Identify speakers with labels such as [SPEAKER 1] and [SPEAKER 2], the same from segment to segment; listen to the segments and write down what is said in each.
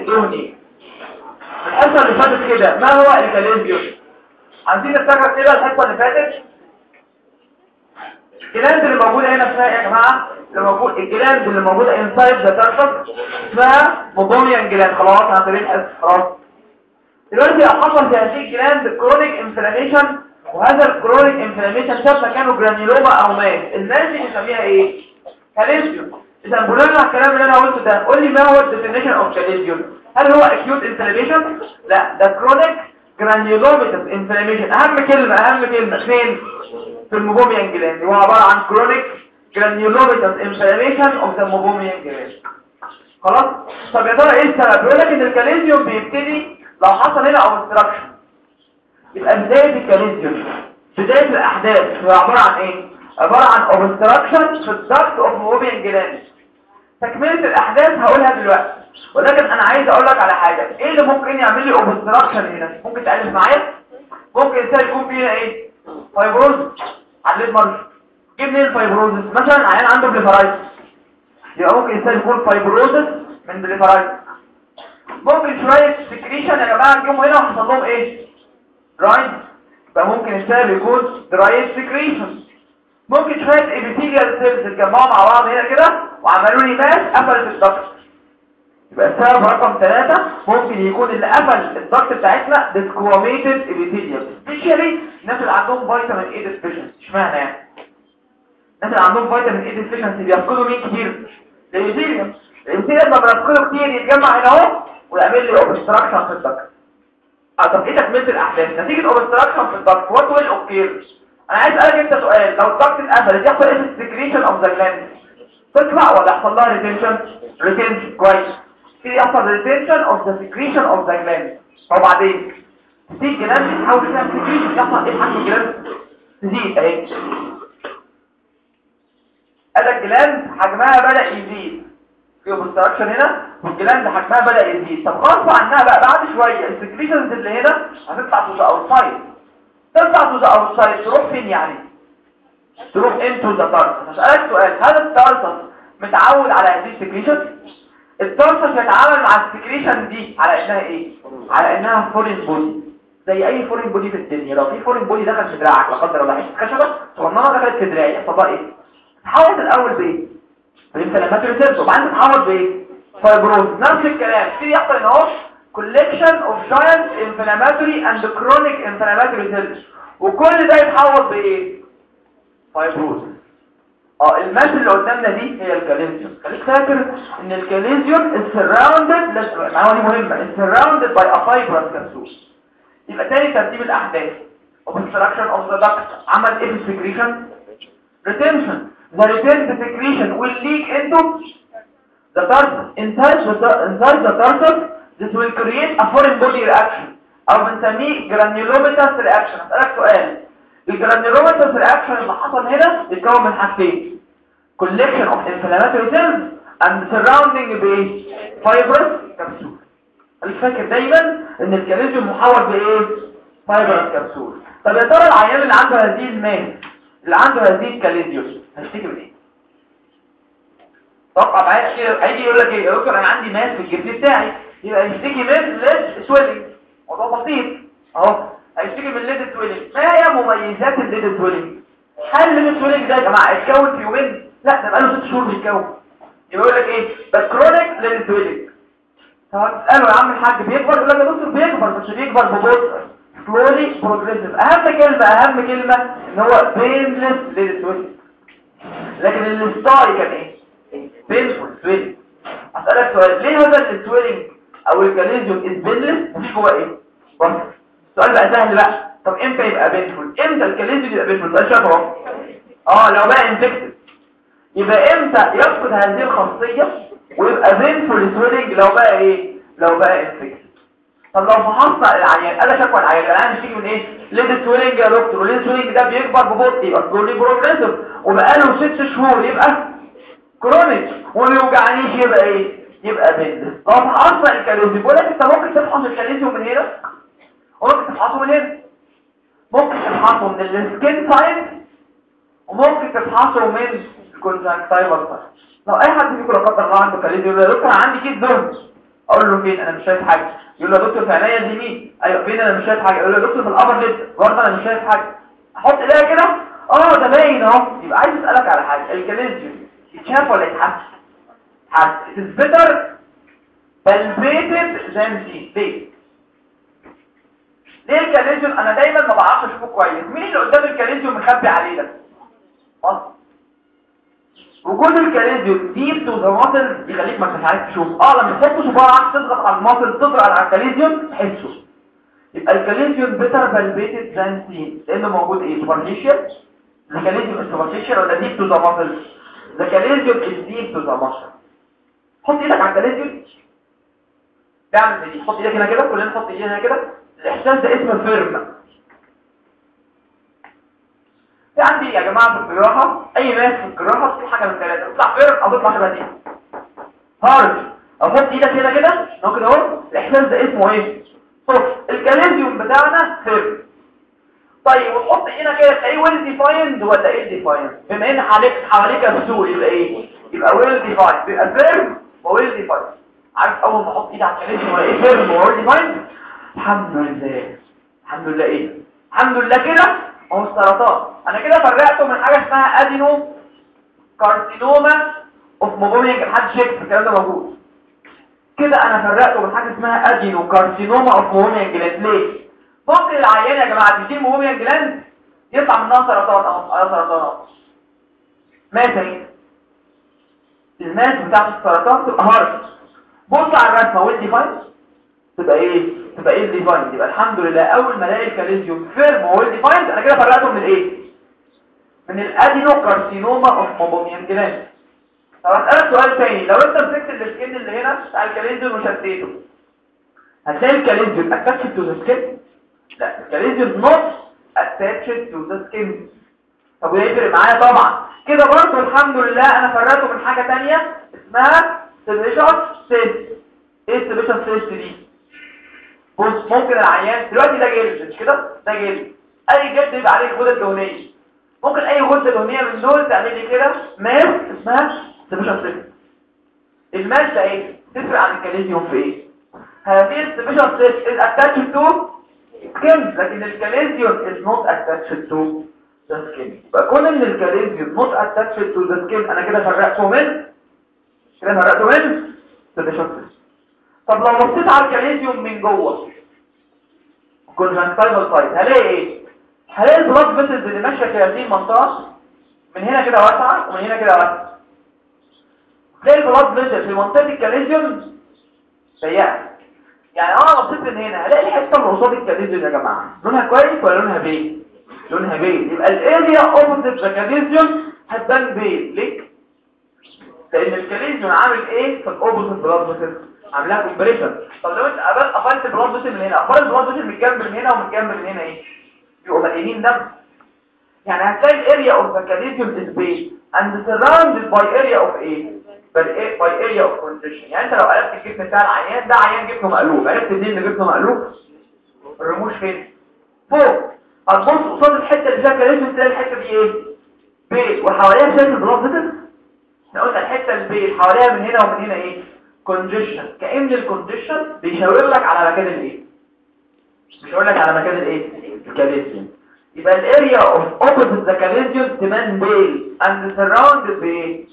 [SPEAKER 1] الدهني الحصه اللي فاتت كده. ما هو ال chalazion عايزين نفتكر كده الحصة اللي فاتت؟ ال gland اللي موجوده هنا اسمها إيه يا جماعة؟ اللي موجود ال gland اللي موجوده inside the tarsus اسمها meibomian gland خلاص أنا طريق خلاص. دلوقتي لو حصل في هذه ال gland chronic inflammation وهذا ال chronic inflammation ساب مكانه granuloma أو mass الناس بنسميها إيه؟ chalazion إذا بناء على الكلام اللي أنا قلته ده قول لي ما هو ال definition of chalazion هل هو acute inflammation لا ده chronic granulomatous inflammation أهم كلمة أهم كلمة. فين في ال meibomian gland هو عبارة عن chronic granulomatous inflammation of the meibomian gland خلاص؟ طب يا ترى إيه السبب؟ بيقول لك إن ال chalazion بيبتدي لو حصل هنا obstruction يبقى بداية ال chalazion بداية الأحداث هو عبارة عن إيه؟ عبارة عن obstruction في ال duct of meibomian gland تكملة الأحداث هقولها دلوقتي. ولكن أنا عايز أقول لك على حاجة. إيه اللي ممكن يعمل لي obstruction هنا؟ ممكن تألف معايا؟ ممكن انسان يكون فيها إيه؟ fibrosis عليه مرض إيه منين ال fibrosis مثلا عيان عنده blepharitis يبقى ممكن انسان يكون fibrosis من blepharitis ممكن شوية secretion يا جماعة جم هنا وحصل لهم إيه؟ dried يبقى ممكن انسان يكون dried secretion ممكن شوية epithelial cells اتجمعوا مع بعض هنا كده وعملوا لي mass قفلت ال duct يبقى السبب رقم ثلاثة ممكن يكون اللي قفل ال duct بتاعتنا desquamated epithelium specially الناس اللي عندهم vitamin A deficiency اشمعنى يعني؟ الناس اللي عندهم vitamin A deficiency بيفقدوا مين كتير؟ ال epithelium ال epithelium لما بيفقده كتير يتجمع هنا أهو ويعمل لي obstruction في ال duct آه طب إيه تكملة الأحداث؟ نتيجة obstruction في ال duct what will occur أنا عايز أسألك أنت سؤال. لو ال duct اتقفل يحصل إيه في ال secretion of the gland تطلع ولا يحصل لها retention retention كويس. في يحصل retention of the secretion of the gland وبعدين تزيد gland تحاول تعمل secretion يحصل إيه حجم ال gland تزيد أهي. ادي ال gland حجمها بدأ يزيد. في obstruction هنا. وال gland حجمها بدأ يزيد. طب غصب عنها بقى بعد شوية ال secretions اللي هنا هتطلع to the the outside تروح فين يعني؟ تروح into the tarsus هسألك سؤال هل ال tarsus متعود على هذه ال secretion؟ ال tarsus يتعامل مع ال secretion دي على إنها إيه؟ على إنها foreign body زي أي foreign body في الدنيا. لو في foreign body دخل في دراعك لا قدر الله حتة خشبة صغننة دخلت في دراعي. يحصل إيه؟ تحول الأول بإيه؟ بال inflammatory cells وبعدين تتحول بإيه؟ fibrosis. نفس الكلام. في يحصل إن هو collection of giant inflammatory and chronic inflammatory cells وكل ده يتحول بايه fibrosis آه ال mass اللي قدامنا دي هي ال chalazion خليك فاكر ان ال chalazion is surrounded المعلومه دي مهمه is surrounded by a fibrous capsule يبقى تاني ترتيب الاحداث obstruction of the duct عمل إيه في السكريشن retention the retained secretion will leak into the tarsus inside the tarsus this will create a foreign body reaction. أو بنسميه granulomatous reaction. أسألك سؤال. الجرانيولوماتوس رياكشن اللي حصل هنا بيتكون من حاجتين. Collection of inflammatory cells and surrounding بايه fibrous capsule. فاكر دايما إن ال chalazion محاوط بإيه؟ fibrous capsule. طب يا ترى العيان اللي عنده هذه ال mass اللي عنده هذه ال chalazion هيشتكي من إيه؟ توقع معايا هيجي يقول لك إيه؟ يا دكتور أنا عندي ماس في الجسم بتاعي. يبقى يشتكي من lid swelling موضوع بسيط. أهو. هيشتكي من lid swelling ما هي مميزات ال lid swelling هل ال lid swelling ده يا جماعة اتكون في يومين؟ لا ده بقاله ست شهور بيتكون. يبقى يقول لك إيه؟ بس chronic lid swelling تساله يا عم الحاج بيكبر؟ يقول لك يا دكتور بيكبر بس بيكبر ببطء slowly progressive أهم كلمة أهم كلمة إن هو painless lid swelling لكن ال stye كان إيه؟ painful swelling اسالك سؤال. ليه هذا ال swelling أو ال chalazion is painless مفيش جواه إيه. بص السؤال بقى سهل بقى. طب إمتى يبقى painful إمتى ال chalazion يبقى painful ده شايف آه لو بقى infected يبقى إمتى يفقد هذه الخاصية ويبقى painful swelling لو بقى إيه؟ لو بقى infected طب لو فحصنا العيان أنا شكوى العيان العيان بيجي من إيه؟ lid swelling يا دكتور. و lid swelling ده بيكبر ببطء يبقى slowly progressive وبقاله ست شهور يبقى chronic وما بيوجعنيش يبقى إيه؟ يبقى painless لو فحصنا ال chalazion بيقول لك انت ممكن تفحص ال chalazion من هنا وممكن تفحصه من هنا ممكن تفحصه من ال skin side وممكن تفحصه من ال conjunctival side لو أي حد فيكم لا قدر الله عنده chalazion يقول لك أنا عندي كيس دهن أقول له فين؟ أنا مش شايف حاجة. يقول له يا دكتور في عينيا اليمين أيوه فين؟ أنا مش شايف حاجة. يقول له يا دكتور في ال upper lid برضه أنا مش شايف حاجة. أحط إيديا كده. آه ده باين أهو. يبقى عايز أسألك على حاجة. ال chalazion يتشاف ولا يتحس حس it is better palpated than seen ليه ال chalazion؟ أنا دايما ما بعرفش أشوفه كويس. مين اللي قدام ال chalazion مخبي عليه ده؟ muscle وجود ال chalazion deep to the muscle يخليك ما عارف تشوف. أه لما تحط صباعك تضغط على ال muscle تضغط على ال chalazion تحسه. يبقى ال chalazion better palpated than seen لأنه موجود إيه؟ superficial ال chalazion superficial ولا deep to the muscle the chalazion is deep to the muscle حط إيدك على ال chalazion تعمل دي. حط إيدك هنا كده كلنا نحط ايدينا هنا كده. الاحساس ده اسمه firm في عندي يا جماعة في الجراحة أي ناس في الجراحة في حاجة من ثلاثة تطلع firm أو تطلع شبه دي hard أو حط إيدك هنا كده ممكن اهو الاحساس ده اسمه إيه؟ soft. ال chalazion بتاعنا firm طيب وتحط هنا كده تلاقيه well defined ولا ill defined بما إن حواليك حواليك السور يبقى إيه؟ يبقى well defined يبقى firm و well defined عارف أول ما أحط إيدي على ولا إيه؟ firm و well defined الحمد لله. الحمد لله إيه؟ الحمد لله كده. هو السرطان. أنا كده فرقته من حاجة اسمها adenocarcinoma of meibomian محدش يكتب الكلام ده موجود. كده أنا فرقته من حاجة اسمها adenocarcinoma of meibomian gland ليه؟ ممكن العيان يا جماعة تشيل meibomian gland يطلع منها سرطان. أهو على سرطان اهو مثلا ال mass بتاعت السرطان تبقى hard. بص على الرسمه well defined تبقى إيه؟ تبقى ill defined؟ يبقى الحمد لله أول ما ألاقي ال chalazion firm well defined أنا كده فرقته من إيه؟ من ال adenocarcinoma of meibomian gland طب أسألك سؤال تاني. لو أنت مسكت ال skin اللي هنا بتاع ال chalazion وشديته هتلاقي ال chalazion attached to the skin لا ال chalazion not attached to the skin طب ويفرق معايا طبعا. كده برضه الحمد لله أنا فرقته من حاجة تانية اسمها sebaceous cyst إيه ال sebaceous cyst دي؟ بص ممكن العيان دلوقتي ده جلد مش كده؟ ده جلد أي جلد يبقى عليه غده دهنيه ممكن أي غده دهنية من دول تعمل لي كده؟ mass اسمها sebaceous cyst ال mass ده إيه؟ تفرق عن ال chalazion في إيه؟ هذه ال sebaceous cyst is attached to skin لكن ال chalazion is not attached to the skin يبقى كون ان ال chalazion to the skin أنا كده فرقته من؟ كده فرقته من؟ طب لو بصيت على ال chalazion من جوه. conjunctival side هلاقي إيه؟ هلاقي ال blood vessels اللي ماشية في هذه المنطقة. من هنا كده واسعة ومن هنا كده واسعة. تلاقي ال blood vessels في منطقة ال chalazion ضيقه يعني أنا بصيت من هنا. هلاقي الحتة اللي قصاد ال chalazion يا جماعة. لونها كويس ولا لونها pale؟ لونها pale يبقى ال area opposite the هتبان pale ليه لأن ال chalazion عامل إيه في ال opposite blood vessels عاملها compression طب لو أنت قفلت ال blood vessel من هنا. أخبار ال blood vessel من الجنب من هنا ومن الجنب من هنا إيه؟ يبقوا مليانين دم. يعني هتلاقي ال area of the chalazion is pale and surrounded by area of إيه by area of congestion يعني أنت لو قلبت الجسم بتاع العيان ده عيان جسمه مقلوب. عرفت منين ان جسمه مقلوب؟ الرموش فين؟ فوق. هتبص قصاد الحتة اللي فيها chalazion تلاقي الحتة دي إيه؟ pale وحواليها شايف ال blood vessel إحنا قلنا الحتة ال pale حواليها من هنا ومن هنا إيه؟ congestion كأن ال congestion بيشاور لك على مكان الايه بيشاور لك على مكان الايه ال chalazion. يبقى ال area of opposite the chalazion تبان pale and surrounded بايه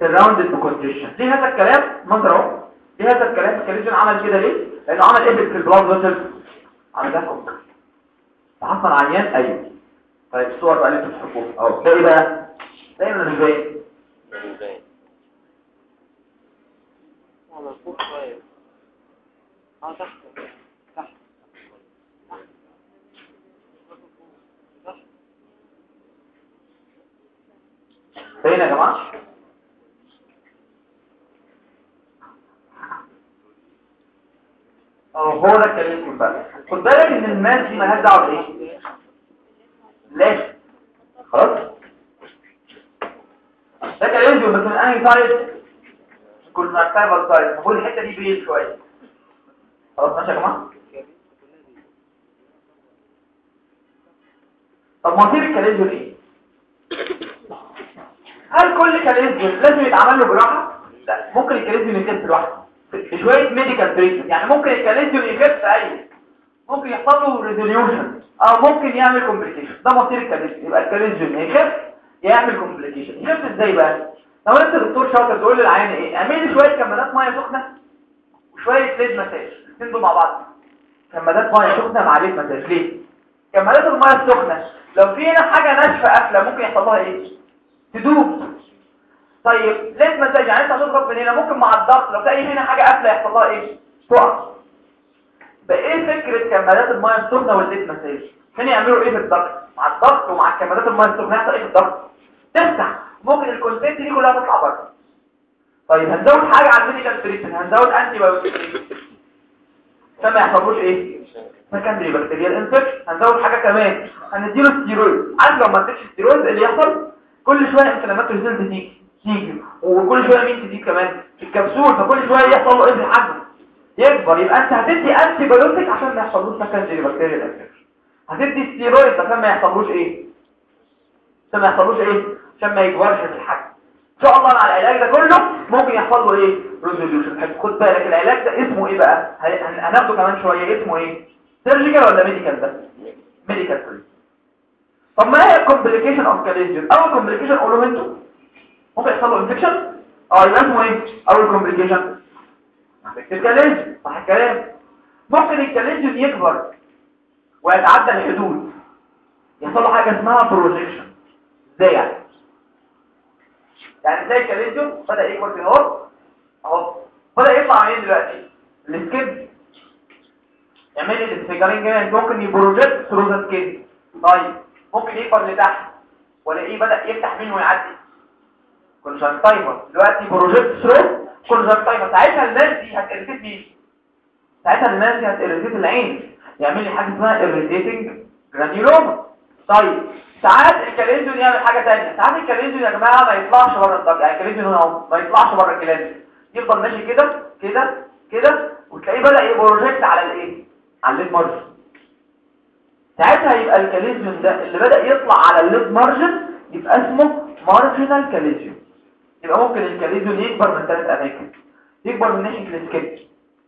[SPEAKER 1] surrounded ب congestion ليه هذا الكلام؟ منظر أهو. ليه هذا الكلام؟ ال chalazion عمل كده ليه؟ لأنه عمل إيه في ال blood vessel عمل ده. فحصل عيان أيوه. طيب الصور بقى اللي أنتوا بتحبوها. أهو ده إيه بقى؟ دايما مش باين
[SPEAKER 2] على فوق شوية. أه تحت تحت. تحت
[SPEAKER 1] باين يا جماعة؟ آه هو ده الكلام بقى. خد بالك إن الماس دي مالهاش دعوه بايه ليش خلاص؟ ده كلام بس من أنهي stye كنا نعتبر stye نقول الحتة دي بعيد شوية. خلاص ماشي يا جماعة؟ طب مصير ال chalazion إيه؟ هل كل chalazion لازم يتعمل له جراحه لا. ممكن ال chalazion يتكسر لوحده بشوية medical treatment يعني ممكن ال chalazion يخف أي ممكن يحصل له resolution أو ممكن يعمل complication ده مصير ال chalazion يبقى ال chalazion يخف يعمل complication يخف إزاي بقى؟ لو أنت دكتور شاطر تقول للعيان إيه؟ اعمل لي شوية كمادات مية سخنة وشوية lid massage الاثنين دول مع بعض. كمادات مية سخنة مع lid massage ليه؟ كمادات المية السخنة لو في هنا حاجة ناشفة قافلة ممكن يحصل لها إيه؟ تدوب. طيب lid massage يعني أنت هتضغط من هنا ممكن مع الضغط لو تلاقي هنا حاجة قافلة يحصل لها إيه؟ تقع. بقى إيه فكرة كمادات الميه السخنة وال lid massage كانوا يعملوا إيه في ال duct؟ مع الضغط ومع كمادات الميه السخنة يحصل إيه في ال duct؟ تفتح. ممكن ال content دي كلها تطلع بره. طيب هنزود حاجة على ال medical treatment. هنزود antibiotic عشان ما يحصلوش إيه؟ secondary bacterial infection هنزود حاجة كمان. هنديله ستيرويد. عارف لو ما اديتش ستيرويد اللي يحصل؟ كل شوية inflammatory cells تيجي تيجي وكل شوية مين تزيد كمان؟ الكبسول. فكل شوية يحصل له إيه في الحجم؟ يكبر يبقى أنت هتدي antibiotic عشان ما يحصلوش secondary bacterial infection هتدي ستيرويد عشان ما يحصلوش إيه؟ عشان ما يحصلوش إيه؟ عشان ما يكبرش في الحجم. إن شاء الله مع العلاج ده كله ممكن يحصل له إيه؟ resolution خد بالك العلاج ده اسمه إيه بقى؟ هن- هناخده كمان شوية. اسمه إيه؟ surgical ولا medical ده؟ medical طب ما هي ال complication of chalazion أول complication قولوا أنتوا ممكن يحصل له infection آه يبقى اسمه إيه؟ أول كومبليكيشن الكاليزيون صح الكلام. ممكن الكاليزيون يكبر ويتعدى الحدود. يحصل له حاجة اسمها بروجيكشن إزاي يعني؟ يعني زي الكاليزيوم بدأ يكبر في الهور أهو. بدأ يطلع منين دلوقتي. السكيب. يعمل لي الانفجارين جامد ممكن يبروجيت ثرو ذا سكيب طيب. ممكن يكبر لتحت. ولا إيه بدأ يفتح منه ويعدي. conjunctiva دلوقتي project through conjunctiva ساعتها الناس دي ه irritate مين؟ ساعتها الناس دي ه irritate العين. يعمل لي حاجة اسمها irritating granuloma طيب ساعات ال chalazion يعمل حاجة تانية. ساعات ال chalazion يا جماعة ما يطلعش بره ال duct يعني ال chalazion هنا ما يطلعش بره ال chalazion يفضل ماشي كده كده كده وتلاقيه بدأ ي project على الايه؟ على ال lid margin. ساعتها يبقى ال chalazion ده اللي بدأ يطلع على ال lid margin يبقى اسمه marginal chalazion يبقى ممكن ال chalazion يكبر من ثلاث أماكن. يكبر من ناحية ال skin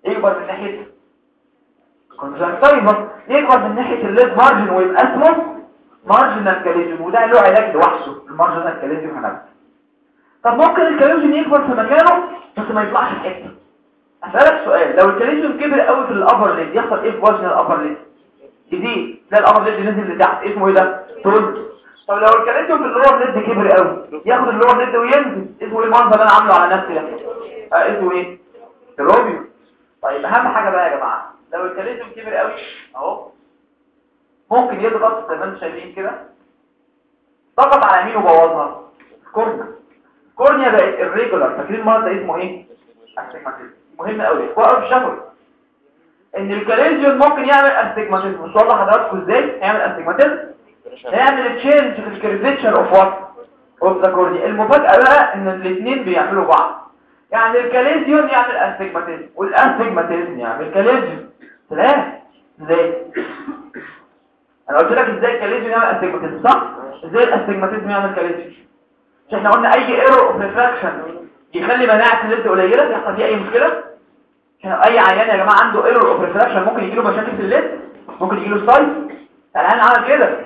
[SPEAKER 1] يكبر من ناحية conjunctiva يكبر من ناحية ال lid margin ويبقى اسمه marginal chalazion وده له علاج لوحده ال marginal chalazion هنعمل طب ممكن ال chalazion يكبر في مكانه بس ما يطلعش في حتة. أسألك سؤال لو ال chalazion كبر قوي في ال upper lid يحصل إيه في وزن ال upper lid؟ يزيد تلاقي ال upper lid نزل لتحت اسمه إيه ده؟ ترد طب لو ال chalazion في ال lower lid كبر قوي ياخد ال lower lid وينزل. اسمه إيه؟ المنظر اللي أنا عامله على نفسي ده. آه اسمه إيه؟ روميو. طيب أهم حاجة بقى يا جماعة لو ال chalazion كبر قوي أهو. ممكن يضغط زي ما أنتم شايفين كده. ضغط على مين وبوظها؟ ال cornea ال cornea بقت irregular فاكرين المرض ده اسمه إيه؟ مهم قوي. قوي الشفوي إن ال chalazion ممكن يعمل astigmatism مش والله حضراتكم إزاي هيعمل astigmatism هيعمل change في ال curvature of what of the cornea المفاجاه بقى إن الاثنين بيعملوا بعض. يعني ال chalazion يعمل astigmatism وال astigmatism يعمل chalazion سلام إزاي؟ أنا قلت لك إزاي ال chalazion يعمل astigmatism صح؟ إزاي ال astigmatism يعمل chalazion؟ مش إحنا قلنا أي error of refraction يخلي مناعة ال lid قليلة؟ يحصل فيها أي مشكلة؟ عشان أي عيان يا جماعة عنده error of refraction ممكن يجي له مشاكل في ال lid ممكن يجي له stye العيان عمل كده.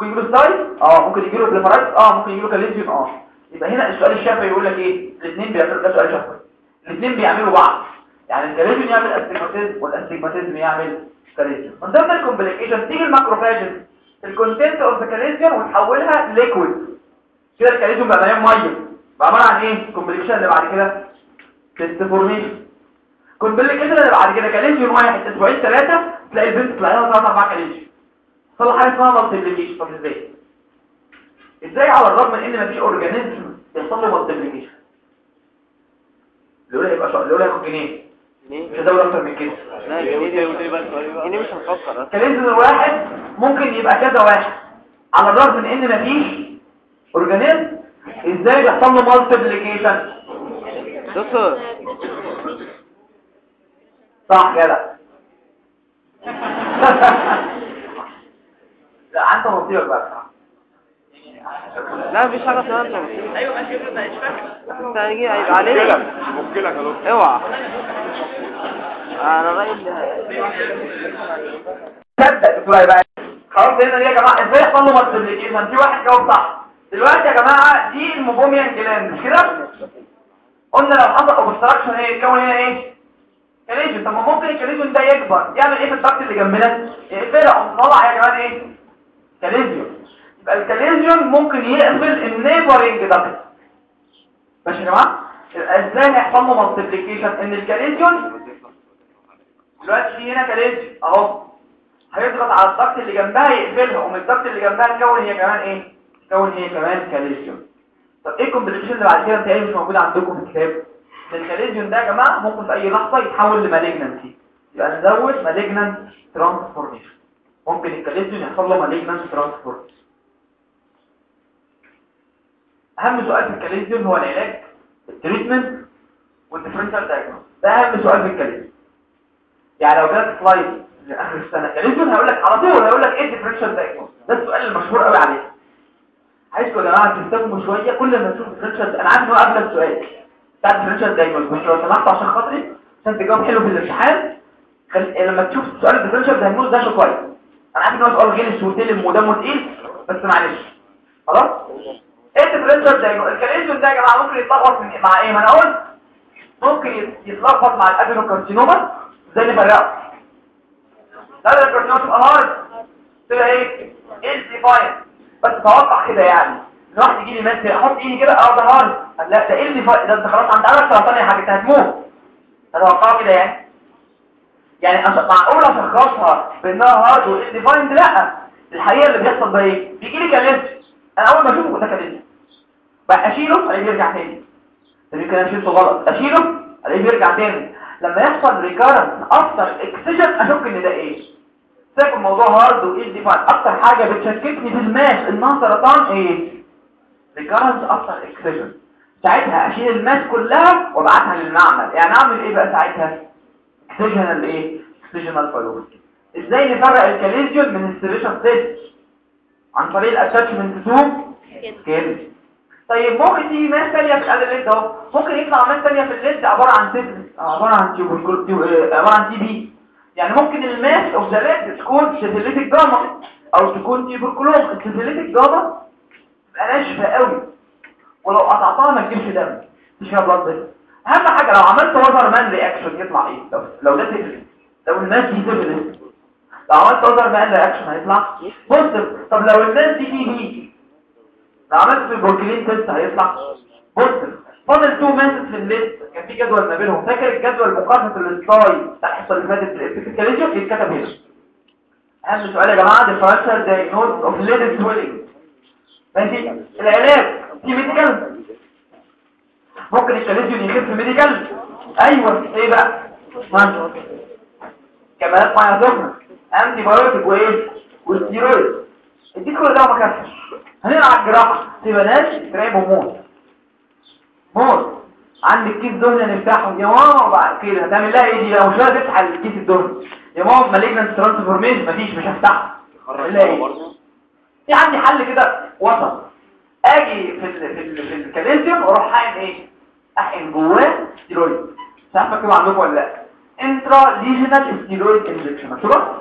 [SPEAKER 1] ممكن يجي له stye آه ممكن يجي له blepharitis آه ممكن يجي له chalazion آه. يبقى هنا السؤال الشفوي يقول لك إيه؟ الاثنين بيعملوا ده سؤال شفوي. الاثنين بيعملوا بعض. يعني ال chalazion يعمل astigmatism وال astigmatism يعمل chalazion من ضمن ال complication تيجي ال macrophages ال content of the chalazion وتحولها liquid كده ال chalazion بقى مليان مية. بقى عبارة عن إيه؟ ال complication اللي بعد كده؟ cyst formation ال complication اللي بعد كده chalazion واحد أسبوعين ثلاثة تلاقي البنت تلاقيها ثلاث أربع chalazion. طلع حاجة اسمها multiplication طب إزاي إزاي على الرغم من ان مفيش organism بيحصل له multiplication الاولى هيبقى شهر الاولى هياخد جنيه. مش هزود أكتر من كده.
[SPEAKER 2] لا جنيه مش هنفكر.
[SPEAKER 1] كاليزيوم الواحد ممكن يبقى كذا واحد. على الرغم من ان مفيش اورجانيزم إزاي بيحصل له مالتيبليكيشن
[SPEAKER 2] دكتور.
[SPEAKER 1] صح كده لا انت مصيبك بقى.
[SPEAKER 2] لا مفيش حاجة اسمها انت
[SPEAKER 1] أيوه ماشي مش فاكر.
[SPEAKER 2] أنت هيجي هيبقى عليك.
[SPEAKER 3] يا
[SPEAKER 2] اوعى. أنا رايي
[SPEAKER 1] تصدق دكتور هيبقى خلاص هنا يا جماعة إزاي يحصل له multiplication في واحد جاوب صح. دلوقتي يا جماعة دي ال meibomian gland مش كده؟ قلنا لو حصل obstruction إيه يتكون هنا إيه؟ chalazion طب ما ممكن ال chalazion ده يكبر. يعمل إيه في ال duct اللي جنبنا؟ يقفلها طلع يا جماعة إيه؟ chalazion يبقى ال chalazion ممكن يقفل ال neighboring duct ماشي يا جماعة؟ يبقى إزاي هيحصل له multiplication إن ال chalazion دلوقتي في هنا chalazion أهو. هيضغط على ال duct اللي جنبها يقفلها ومن ال duct اللي جنبها تكون هي كمان إيه؟ تكون هي كمان chalazion طب إيه ال complication اللي بعد كده؟ بتاعي مش موجود عندكم في الكتاب؟ إن ال chalazion ده يا جماعة ممكن في أي لحظة يتحول ل malignancy يبقى نزود malignant transformation ممكن ال chalazion يحصل له malignant transformation أهم سؤال في ال chalazion هو العلاج ال treatment وال differential diagnosis ده أهم سؤال في ال chalazion يعني لو جالك slide لاخر السنة chalazion هيقول لك على طول هيقول لك إيه ال differential diagnosis ده السؤال المشهور قوي عليه. عايزكم يا جماعة تستفهموا شوية كل ما تشوف differential أنا عارف إن هو قبل السؤال بتاع ال differential diagnosis بس لو سمحت عشان خاطري عشان تجاوب حلو في الامتحان خل... لما تشوف سؤال ال differential diagnosis ده شو كويس أنا عارف إن هو سؤال غير وتلم ودمه تقيل بس معلش. خلاص؟ ال differential diagnosis ال chalazion ده يا جماعة ممكن يتلخبط مع إيه؟ ما أنا قلت ممكن يت- يتلخبط مع ال adenocarcinoma إزاي أفرقه. ال adenocarcinoma تبقى hard تبقى إيه؟ ill-defined بس توقع كده يعني. الواحد يجي لي مثل أحط إيدي كده أه ده hard. لا ده إيه ill-defined ده أنت خلاص عندك سرطان يا حاجة أنت هتموت. اتوقعه كده يعني. يعني أش... معقول اشخصها بأنها hard و ill-defined لا. الحقيقة اللي بيحصل ده إيه؟ بيجي لي chalazion أنا أول ما أشوفه ده chalazion بقى أشيله ألاقيه بيرجع تاني. ده يمكن أنا شيلته غلط. أشيله ألاقيه بيرجع تاني. لما يحصل recurrence after excision أشك إن ده إيه؟ سيبك الموضوع hard و ill-defined أكتر حاجة بتشككني في ال mass انها سرطان إيه؟ recurrence after excision ساعتها أشيل ال mass كلها وأبعتها للمعمل. يعني أعمل إيه بقى ساعتها؟ excisional إيه excisional biopsy إزاي نفرق ال chalazion من ال sebaceous cyst؟ عن طريق ال attachment to skin طيب ممكن تيجي mass ثانية في ال other lid أهو. ممكن يطلع mass ثانية في ال lid عبارة عن سيفلس عبارة عن tuber tu- آه، عبارة عن TB. يعني ممكن ال mass of the lid تكون syphilitic gumma أو تكون tuberculous ال syphilitic gumma تبقى ناشفة قوي. ولو قطعتها ما تجيبش دم. مش بس أهم حاجة لو عملت Wassermann reaction يطلع إيه؟ لو لو ده سيفيليس لو الناس دي سيفيليس لو عملت Wassermann reaction هيطلع. positive طب لو الناس دي TB لو عملت في ال tuberculin test هيطلع. positive فاضل two masses في ال lid. كان في جدول ما بينهم. فاكر الجدول مقارنة ال slide بتاع اللي فاتت؟ الفيزيكاليجيوم يتكتب هنا. أهم سؤال يا جماعة differential diagnosis of lid swelling ماشي؟ العلاج. في ميديكال ممكن الكاليزيوم يخف ميديكال أيوه إيه بقى؟ ما كمالات ميه سخنه انتي بايوتيك وإيه؟ والستيرويد إديك كل ده وما كفش. هنلعب جراحة. تبقى ناس ترعب وموت. موت. عندك كيس دهن نفتحه. يا ماما وبعد كده هتعمل لها إيه دي؟ لو مش قادر تفتح الكيس الدهن. يا ماما مالجنت ترانسفورميشن. مفيش مش هفتحه. هعمل لها إيه في عندي حل كده. وسط. آجي في ال في ال في ال chalazion وأروح حاقن إيه؟ احقن جواه ستيرويد مش عارف اكتبه عندكم ولا لا intralesional steroid injection مكتوبه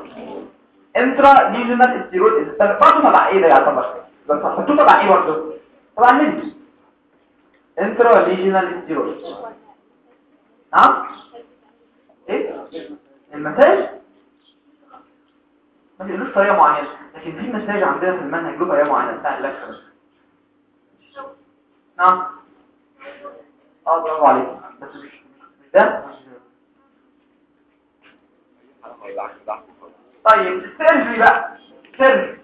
[SPEAKER 1] intralesional steroid برضه تبع إيه ده يعتبر بس حطوه تبع إيه برضه تبع النبي intralesional steroid نعم إيه المساج ما بيقولوش طريقه معينه لكن في مساج عندنا في المنهج له طريقه معينه بتاع اللكشة بس نعم آه برافو عليك بس مش ده طيب ال surgery بقى surgery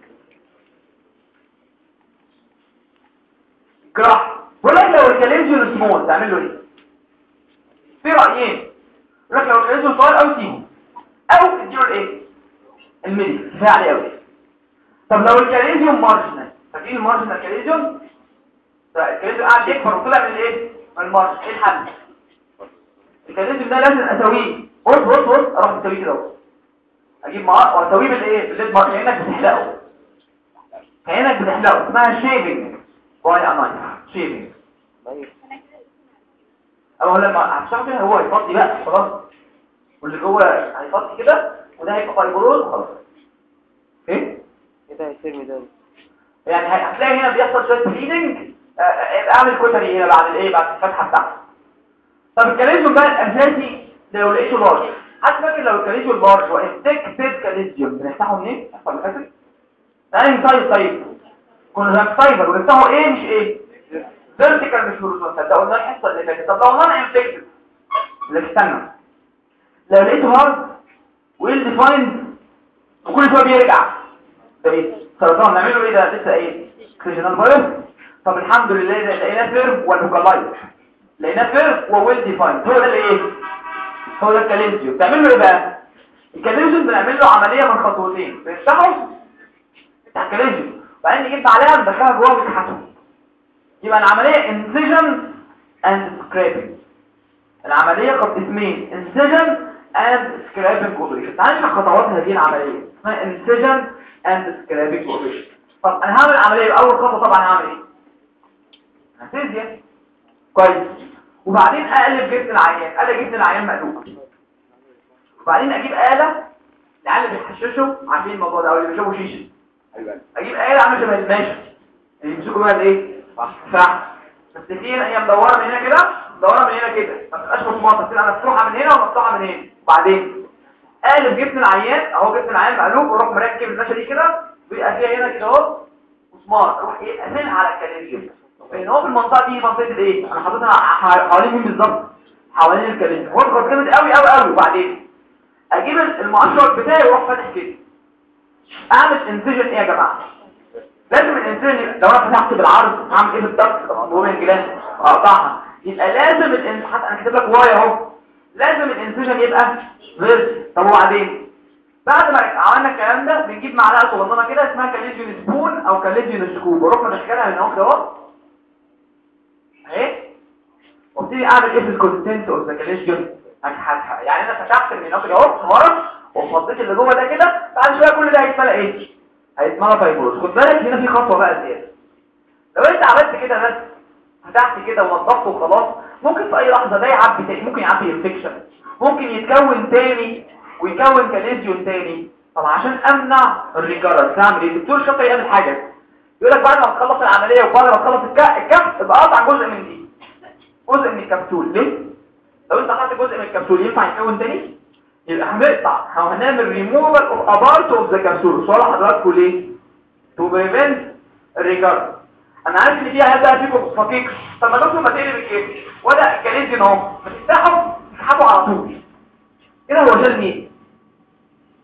[SPEAKER 1] جراح. لك لو ال chalazion small تعمل له إيه؟ في رأيين. لك لو ال chalazion صغير قوي سيبه. أو تديله الإيه؟ ال medic كفاية عليه قوي طب لو ال chalazion marginal فاكرين ال marginal chalazion ال chalazion قاعد يكبر وطلع من الايه من ال margin إيه الحل؟ ال chalazion ده لازم أسويه. بص بص بص. أروح أسويه كده أهو. أجيب معاه وأسويه بالايه بال lid margin كأنك بتحلقه. كأنك بتحلقه. اسمها shaving باي ا نايف شيفنج اول لما فيها هو يفضي بقى. خلاص. واللي جوه هيفضي كده. وده هيبقى فايبروز. وخلاص إيه؟
[SPEAKER 2] إيه ده؟ الترم ده.
[SPEAKER 1] يعني هتلاقي هنا بيحصل شوية بليدنج اعمل كوتري هنا بعد الايه بعد الفتحه بتاعته طب الكاليزيوم بقى الاساسي لو لقيته لارج حد فاكر لو الكاليزيوم لارج وانتكتد كاليزيوم بنفتحه منين اللي فاكر يعني طيب طيب كنا fiber ونفتحه إيه مش إيه vertical مش horizontal ده قلنا الحصه اللي فاتت طب لو non infected لا استنى لو لقيته hard well defined وكل شوية بيرجع ده إيه سرطان نعمل له إيه ده لسه إيه كريجنال فيروس طب الحمد لله لقيناه firm و localized لقيناه firm و well defined هو ده اللي إيه؟ هو ده ال chalazion بتعمل له إيه بقى؟ ال chalazion بنعمل له عملية من خطوتين. بنفتحه بتاع ال chalazion وبعدين نجيب عليها ندخلها جوه فتحته يبقى العملية incision and scraping العملية قد اسمين incision and scraping operation تعالى نشرح خطوات هذه العملية. اسمها incision and scraping operation طب أنا هعمل العملية. أول خطوة طبعا هعمل إيه؟ anesthesia كويس. وبعدين اقلب جبن العيان أنا جبن العيان مقلوب وبعدين أجيب آلة العيال اللي بيحششوا عارفين الموضوع ده أو اللي بيشربوا شيشه. أجيب آلة عامله شبه الماشة اللي بيمسكوا بيها الإيه؟ صح. بس في هي مدورة من هنا كده مدورة من هنا كده. ما تبقاش مطمطه تبقى مفتوحه من هنا ومفتوحه من هنا. وبعدين قالب جبن العيان أهو جبن العيان مقلوب وأروح مركب الماشة دي كده ويبقى فيها هنا كده أهو مسمار. أروح إيه على ال chalazion لأن هو في المنطقة دي منطقة الايه أنا حاططها حوالين مين بالظبط؟ حوالين ال chalazion واضغط جامد قوي قوي قوي وبعدين أجيب المؤشر بتاعي وأروح فاتح كده. أعمل incision إيه يا جماعة؟ لازم ال incision لو أنا فتحت بالعرض هعمل إيه بالضبط طبعا هو meibomian glands اقطعها يبقى لازم ال incision أنا كاتب لك why أهو. لازم ال incision يبقى vertical طب وبعدين؟ بعد ما عملنا الكلام ده بنجيب معلقة صغننة كده اسمها chalazion spoon أو chalazion scoop وأروح مدخلها من أهو أهو. اهي وابتدي اعمل إيه في ال content of the chalazion اكحتها يعني أنا فتحت كده اهو مره وفضيت اللي جوه ده كده بعد شوية كل ده هيتملى إيه؟ هيتملى fibrosis خد بالك هنا في خطوة بقى زيادة. لو انت عملت كده بس فتحت كده ونضفته وخلاص ممكن في اي لحظة ده يعبي تاني ممكن يعبي infection ممكن يتكون تاني ويكون chalazion تاني. طب عشان امنع ال recurrence اعمل إيه؟ الدكتور شاطر يعمل حاجة. يقول لك بعد ما تخلص العملية وبعد ما تخلص الك- الكف ابقى قطع جزء من دي. جزء من الكبسول ليه؟ لو انت قطعت جزء من الكبسول ينفع يتكون تاني؟ يبقى هنقطع. هنعمل ريموفال اوف ابارت اوف ذا كبسول سؤال حضراتكم ليه؟ to prevent ال recurrence أنا عارف إن فيها هذا فيكم فقيق طب ما دكتور ما تقلب الكيس وده ال chalazion اهو ما تفتحه تسحبه على طول. كده هو شال مين؟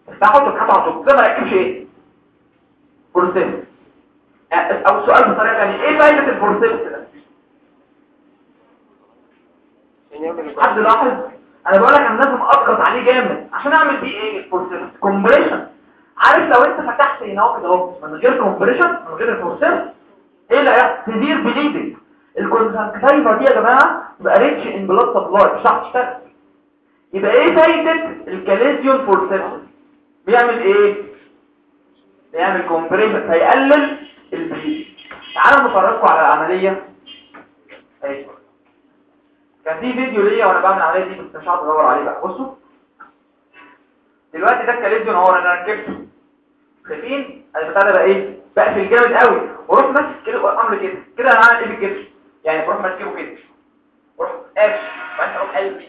[SPEAKER 1] تفتحه تسحبه على طول. ده ما ركبش إيه؟ forceps أو سؤال بطريقة ثانية إيه فايدة ال
[SPEAKER 2] forceps ده
[SPEAKER 1] حد لاحظ؟ أنا بقول لك أنا لازم اضغط عليه جامد. عشان أعمل بيه إيه ال forceps compression. عارف لو أنت فتحت هنا أهو كده أهو من غير compression من غير ال forceps إيه اللي هيحصل؟ severe bleeding ال conjunctiva دي يا جماعة تبقى rich in blood supply مش هتعرف تشتغل. يبقى إيه فايدة ال chalazion forceps بيعمل إيه؟ بيعمل compression فيقلل تعالوا نفرجكم على العملية اهي كان في فيديو ليا وأنا بعمل العملية دي بس مش هقعد أدور عليه بقى. بصوا. دلوقتي ده ال chalazion اهو أنا ركبته. شايفين البتاع ده بقى إيه؟ بقفل جامد قوي. وأروح ماسك كده واعمل كده. كده أنا هعمل إيه بالجسم يعني بروح ماسكه كده وأروح قافل بعدين أروح قلبي.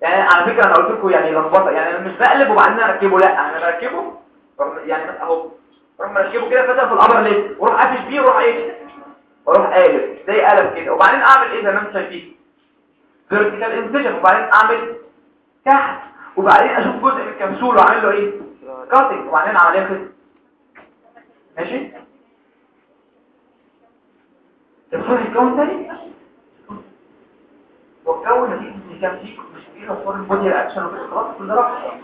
[SPEAKER 1] يعني على فكرة أنا قلت لكم يعني لخبطة. يعني أنا مش بقلب وبعدين اركبه لأ. أنا بركبه يعني أهو. أروح مركبه كده فتح في ال upper lid وأروح قافش بيه وأروح إيه؟ وأروح قالب زي قلب كده. وبعدين أعمل إيه زي ما أنتم شايفين vertical incision وبعدين أعمل كحت وبعدين أشوف جزء من الكبسول وأعمل له إيه؟ cutting وبعدين عمليه كده ماشي؟ الكبسول يتكون تاني؟ واتكون نتيجة ان كان في مش في foreign body reaction وكده. خلاص كل ده راح.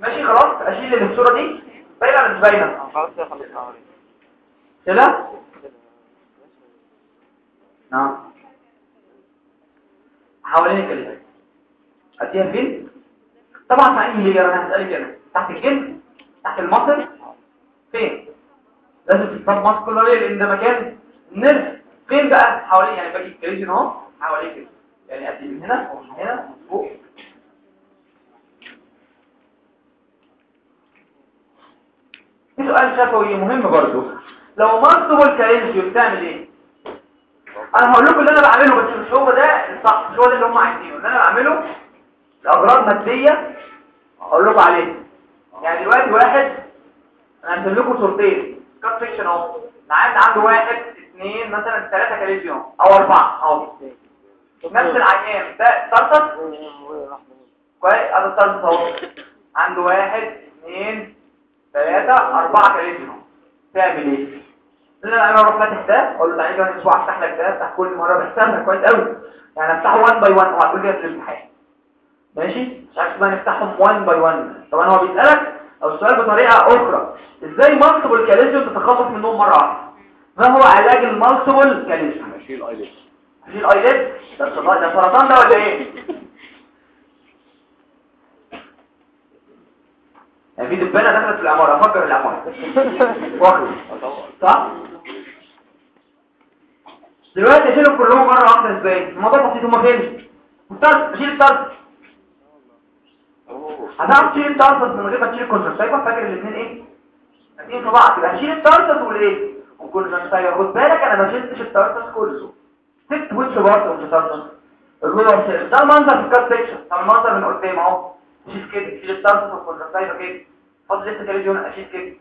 [SPEAKER 1] ماشي خلاص. أشيل الصورة دي. باينه مش باينه
[SPEAKER 2] خلاص كده خلصنا عملية
[SPEAKER 1] كده؟ نعم. حوالين الكلمة أديها فين طبعا في انهي layer أنا هسألك أنا. تحت الجلد؟ تحت ال muscle فين؟ لازم submuscular لأن ده مكان ال nerve فين بقى؟ حوالين يعني باجي ال chalazion اهو حوالين كده يعني أدي من هنا ومن هنا ومن فوق. سؤال شفوي مهم برضو. لو multiple chalazion بتعمل إيه؟ أنا هقول لكم اللي أنا بعمله بس مش هو ده الصح مش هو ده اللي هم عايزينه. اللي أنا بعمله لاغراض مادية هقول لكم عليه يعني دلوقتي واحد أنا هرسم لكم صورتين. cut section أهو. العيان عنده واحد اثنين مثلا ثلاثة chalazion أو أربعة. أهو. نفس العيان. ده ترتب كويس. هذا ال tarsus أهو. عنده واحد اثنين ثلاثة أربعة chalazion تعمل إيه؟ لا أنا أروح فاتح ده أقول له تعالى أسبوع أفتح لك ده أفتح كل مرة بحسابها كويس قوي يعني أفتحه 1 باي 1 وهتقول لي الامتحان ماشي؟ مش عارف بقى نفتحهم 1 باي 1 طبعا هو بيسألك أو السؤال بطريقة أخرى إزاي مالتيبل كاليزيوم تتخلص منهم مرة واحدة؟ ما هو علاج المالتيبل كاليزيوم؟
[SPEAKER 3] اشيل ايلت
[SPEAKER 1] اشيل ايلت ده سرطان ده سرطان ده ولا إيه؟ يعني في دبانة دخلت في العمارة. أفكر العمارة. واخد. صح؟ دلوقتي أشيلهم كلهم مرة واحدة إزاي؟ الموضوع بسيط. هما فين؟ ال tarsus أشيل ال tarsus هتعرف تشيل ال tarsus من غير ما تشيل ال conjunctiva فاكر الاثنين إيه؟ الاثنين في بعض. يبقى هشيل ال tarsus والايه وال conjunctiva خد بالك أنا ما شلتش ال tarsus كله. سبت وش مش ال tarsus ال lower third ده المنظر في ال cut section. ده المنظر من قدام أهو. شيل كده؟ شيل ال tarsus وال conjunctiva كده فاضل لسه chalazion اشيل كده.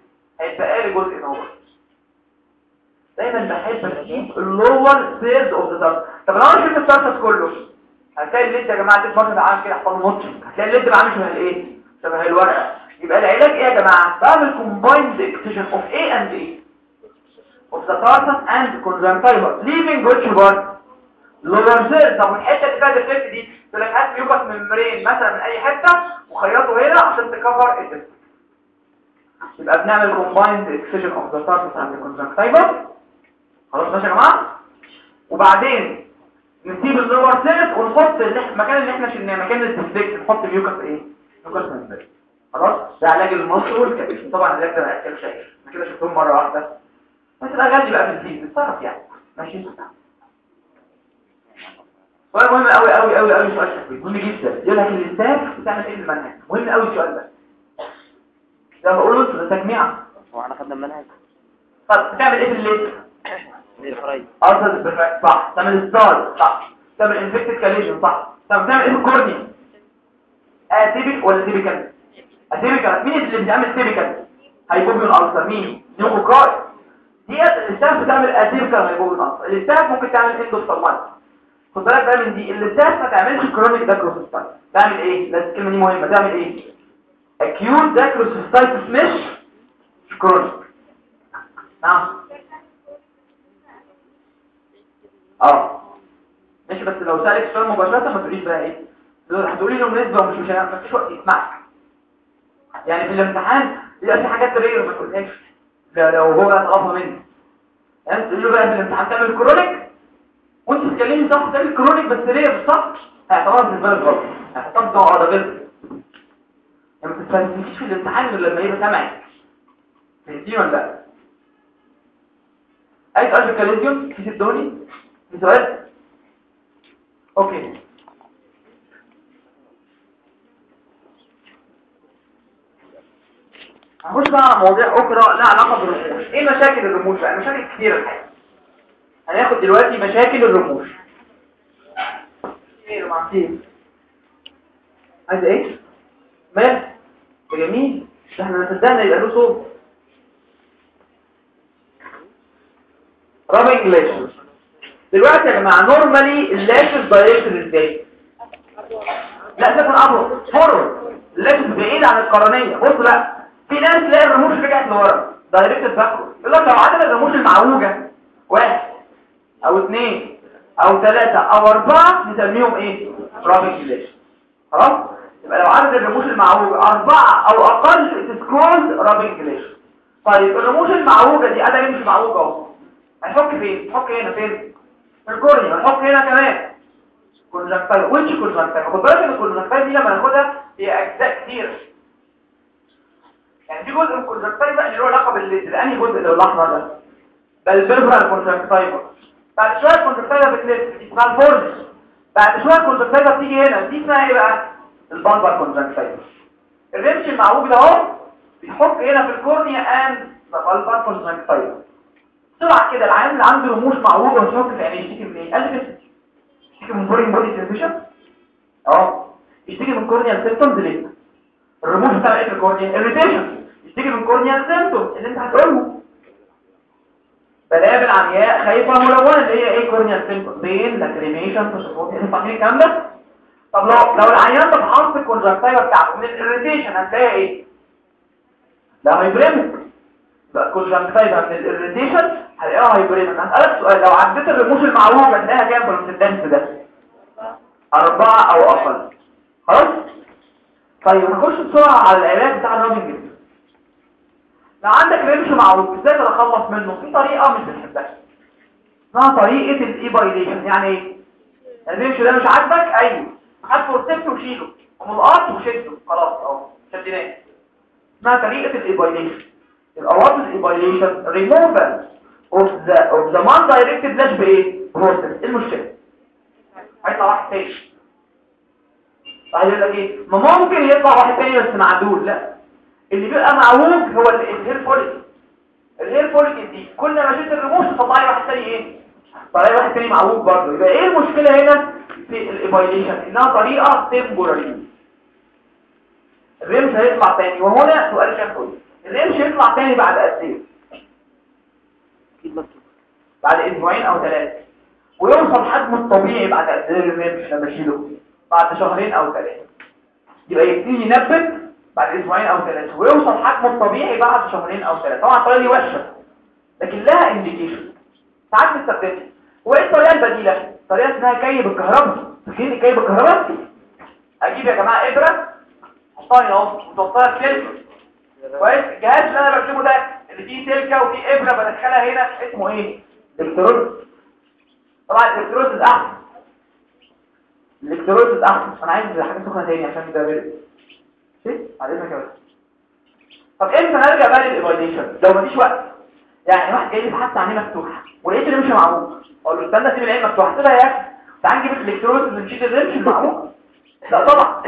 [SPEAKER 1] هيتبقى لي جزء نور دايما بحب أجيب اللور سيرز اوف ذا تارت طب أنا شلت التارت كله هتلاقي الليد يا جماعة دي برضه عامل كده حصل نوتش هتلاقي الليد عامل شبه الايه شبه الورقه يبقى العلاج إيه يا جماعة؟ بعمل كومبايند اكسجن اوف اي اند اي اوف ذا تارت اند كونجنتايفا ليفنج ويتش بارت لور سيرز طب الحته اللي فيها ديفكت دي تقول لك هات ميوكس ممبرين مثلا من أي حتة وخيطه هنا عشان تكفر الديفكت يبقى بنعمل excision of the surface and the conjunctiva خلاص ماشي يا جماعة؟ وبعدين نسيب اللور سيرت ونحط المكان اللي إحنا شلناه مكان الديفكت نحط ميوكس إيه؟ ميوكس منزل خلاص؟ ده علاج المصر والكابيشن طبعا العلاج ده اكل شايف أنا كده شفتهم مرة واحدة. بس تبقى غالي بقى في الفيز اتصرف يعني. ماشي؟ سؤال مهم قوي قوي قوي قوي سؤال شكوي مهم جدا. يقول لك الاستاف بتعمل إيه المنهج مهم قوي السؤال ده. ما بقول لك ده تجميع
[SPEAKER 2] هو إحنا خدنا المنهج.
[SPEAKER 1] طب بتعمل إيه في
[SPEAKER 2] الفرايد
[SPEAKER 1] ارض بالفعل صح. تعمل ستار صح. تعمل انفكتد كاليجن صح. طب بتعمل إيه في الكورنيا اتيبك ولا تيبيكال أتيبيكال. مين اللي بيعمل تيبيكال هيبوبيون الالسر مين؟ نيوكوكاي ديت الاستاف بتعمل أتيبيكال هيبوبيون الالسر الاستاف ممكن تعمل اندوستالمايت خد بالك بقى من دي. ال staph ما تعملش chronic dacryocystitis تعمل إيه؟ لازم الكلمة دي مهمة. تعمل إيه؟ Acute dacryocystitis مش chronic نعم آه ماشي بس لو سألك سؤال مباشرة ما تقوليش بقى إيه هتقولي له ومش مش ما فيش وقت يسمعك يعني في الامتحان يبقى في حاجات rare ما تقولهاش لو هو طلبها مني يعني تقول له بقى في الامتحان تعمل chronic وانت تتكلمي صح تعمل chronic بس rare صح هيعتبرها بالنسبة لك غلط هتحطها على غلط يعني ما تتفلسفيش في الامتحان غير لما يبقى سامعك. فهمتيني ولا؟ لا؟ أي سؤال في ال chalazion؟ في سيدوني في سؤال؟ okay. هنخش بقى على مواضيع أخرى لها علاقة بالرموش إيه مشاكل الرموش بقى؟ مشاكل كتير الحقيقة. هناخد دلوقتي مشاكل الرموش إيه يا عايز إيه؟ مال؟ جميل ده إحنا صدقنا يبقى له صوت. rubbing lashes دلوقتي يا جماعة normally ال lashes directed إزاي لا تكون upward forward ال lashes بعيد عن القرنية. بص لا في ناس تلاقي الرموش رجعت لورا. directed backward يقول لك لو عدد الرموش المعوجة واحد أو اثنين أو ثلاثة أو أربعة نسميهم إيه؟ rubbing lashes خلاص؟ يبقى لو عدد الرموش المعوجه أربعة أو أقل it's called rubbing lashes طيب الرموش المعوجة دي آدم مش معوجه أهو. هنحك فين؟ نحك هنا فين؟ في ال cornea هنحك هنا كمان. conjunctiva which conjunctiva خد بالك إن ال conjunctiva دي لما ناخدها هي أجزاء كتير. يعني في جزء من ال conjunctiva اللي له بال lid الانهي جزء؟ اللي هو الأحمر ده. ده ال palpebral conjunctiva بعد شوية ال conjunctiva بتلف دي اسمها بعد شوية ال conjunctiva بتيجي هنا. دي اسمها إيه بقى؟ ال bulbar conjunctiva الرمش المعوج ده اهو بيحك هنا في ال cornea and bulbar conjunctiva طلع كده العيان اللي عنده رموش معوجة وشوك في عينيه يشتكي من إيه؟ قال يشتكي من foreign body sensation آه يشتكي من corneal symptoms ليه؟ الرموش بتاع إيه في ال cornea. irritation يشتكي من corneal symptoms اللي انت هتقوله. بلابل عمياء خايفة ملونة اللي هي إيه؟ corneal symptom pain lacrimation يعني فاهمين الكلام ده؟ طب لو لو العيان ده اتحط ال conjunctiva بتاعته من ال irritation هتلاقي إيه؟ ده hyperemic بقى conjunctiva من ال irritation هلاقيها hyperemic هسألك سؤال لو عديت الرموش المعوجة هتلاقيها كام في ال incidence ده أربعة أو أقل خلاص؟ طيب نخش بسرعة على العلاج بتاع الراجل جدا لو عندك رمش معوج إزاي تتخلص منه؟ في طريقة مش بنحبها اسمها طريقة ال epilation يعني إيه؟ الرمش ده مش عاجبك؟ أيوه. خد forceps وشيله. وملقط وشده خلاص اهو شديناه. اسمها طريقة الايبايليشن وات الايبايليشن ريموفال اوف ذا اوف ذا مان دايركتد لاش بإيه؟ بروسيس إيه المشكلة؟ هيطلع واحد تاني. واحد يقول لك إيه؟ ما ممكن يطلع واحد تاني بس معدول لا. اللي بيبقى معوج هو ال- ال hair follicle ال hair follicle دي كل ما شلت الرموش تطلع لي واحد تاني إيه؟ طلع لي واحد تاني معوج برضه. يبقى إيه المشكلة هنا؟ في ال epilation انها طريقه temporary الرمش هيطلع تاني وهنا سؤال شفوي الرمش هيطلع تاني بعد قد
[SPEAKER 2] إيه
[SPEAKER 1] بعد أسبوعين أو ثلاثة ويوصل حجمه الطبيعي بعد قد إيه الرمش لما اشيله بعد شهرين أو ثلاثة يبقى يبتدي ينبت بعد أسبوعين أو ثلاثة ويوصل حجمه الطبيعي بعد شهرين أو ثلاثة طبعا الطريقة دي وحشه لكن لها indication ساعات بنستخدمها وايه الطريقة البديله طريقة اسمها كي بالكهرباء. فاكرين كي بالكهرباء؟ أجيب يا جماعة إبرة. احطها هنا أهو. وتوصلها بسلك كويس؟ الجهاز اللي أنا بركبه ده اللي فيه سلكه وفيه إبرة بدخلها هنا. اسمه إيه؟ الكترود طبعا الالكترود الاحسن الالكترود الاحسن أنا عايز حاجة سخنة تاني عشان ده برد شيء؟ يا باشا طب إمتى نرجع بقى لل epilation لو مفيش وقت. يعني واحد جاي لي حتى عينيه مفتوحه ولقيت اللي مش معروف أقول له استنى سيب العين مفتوحة. سيبها يا أخي تعال نجيب الالكترود اللي نشيل الرمش المعروف لا طبعا.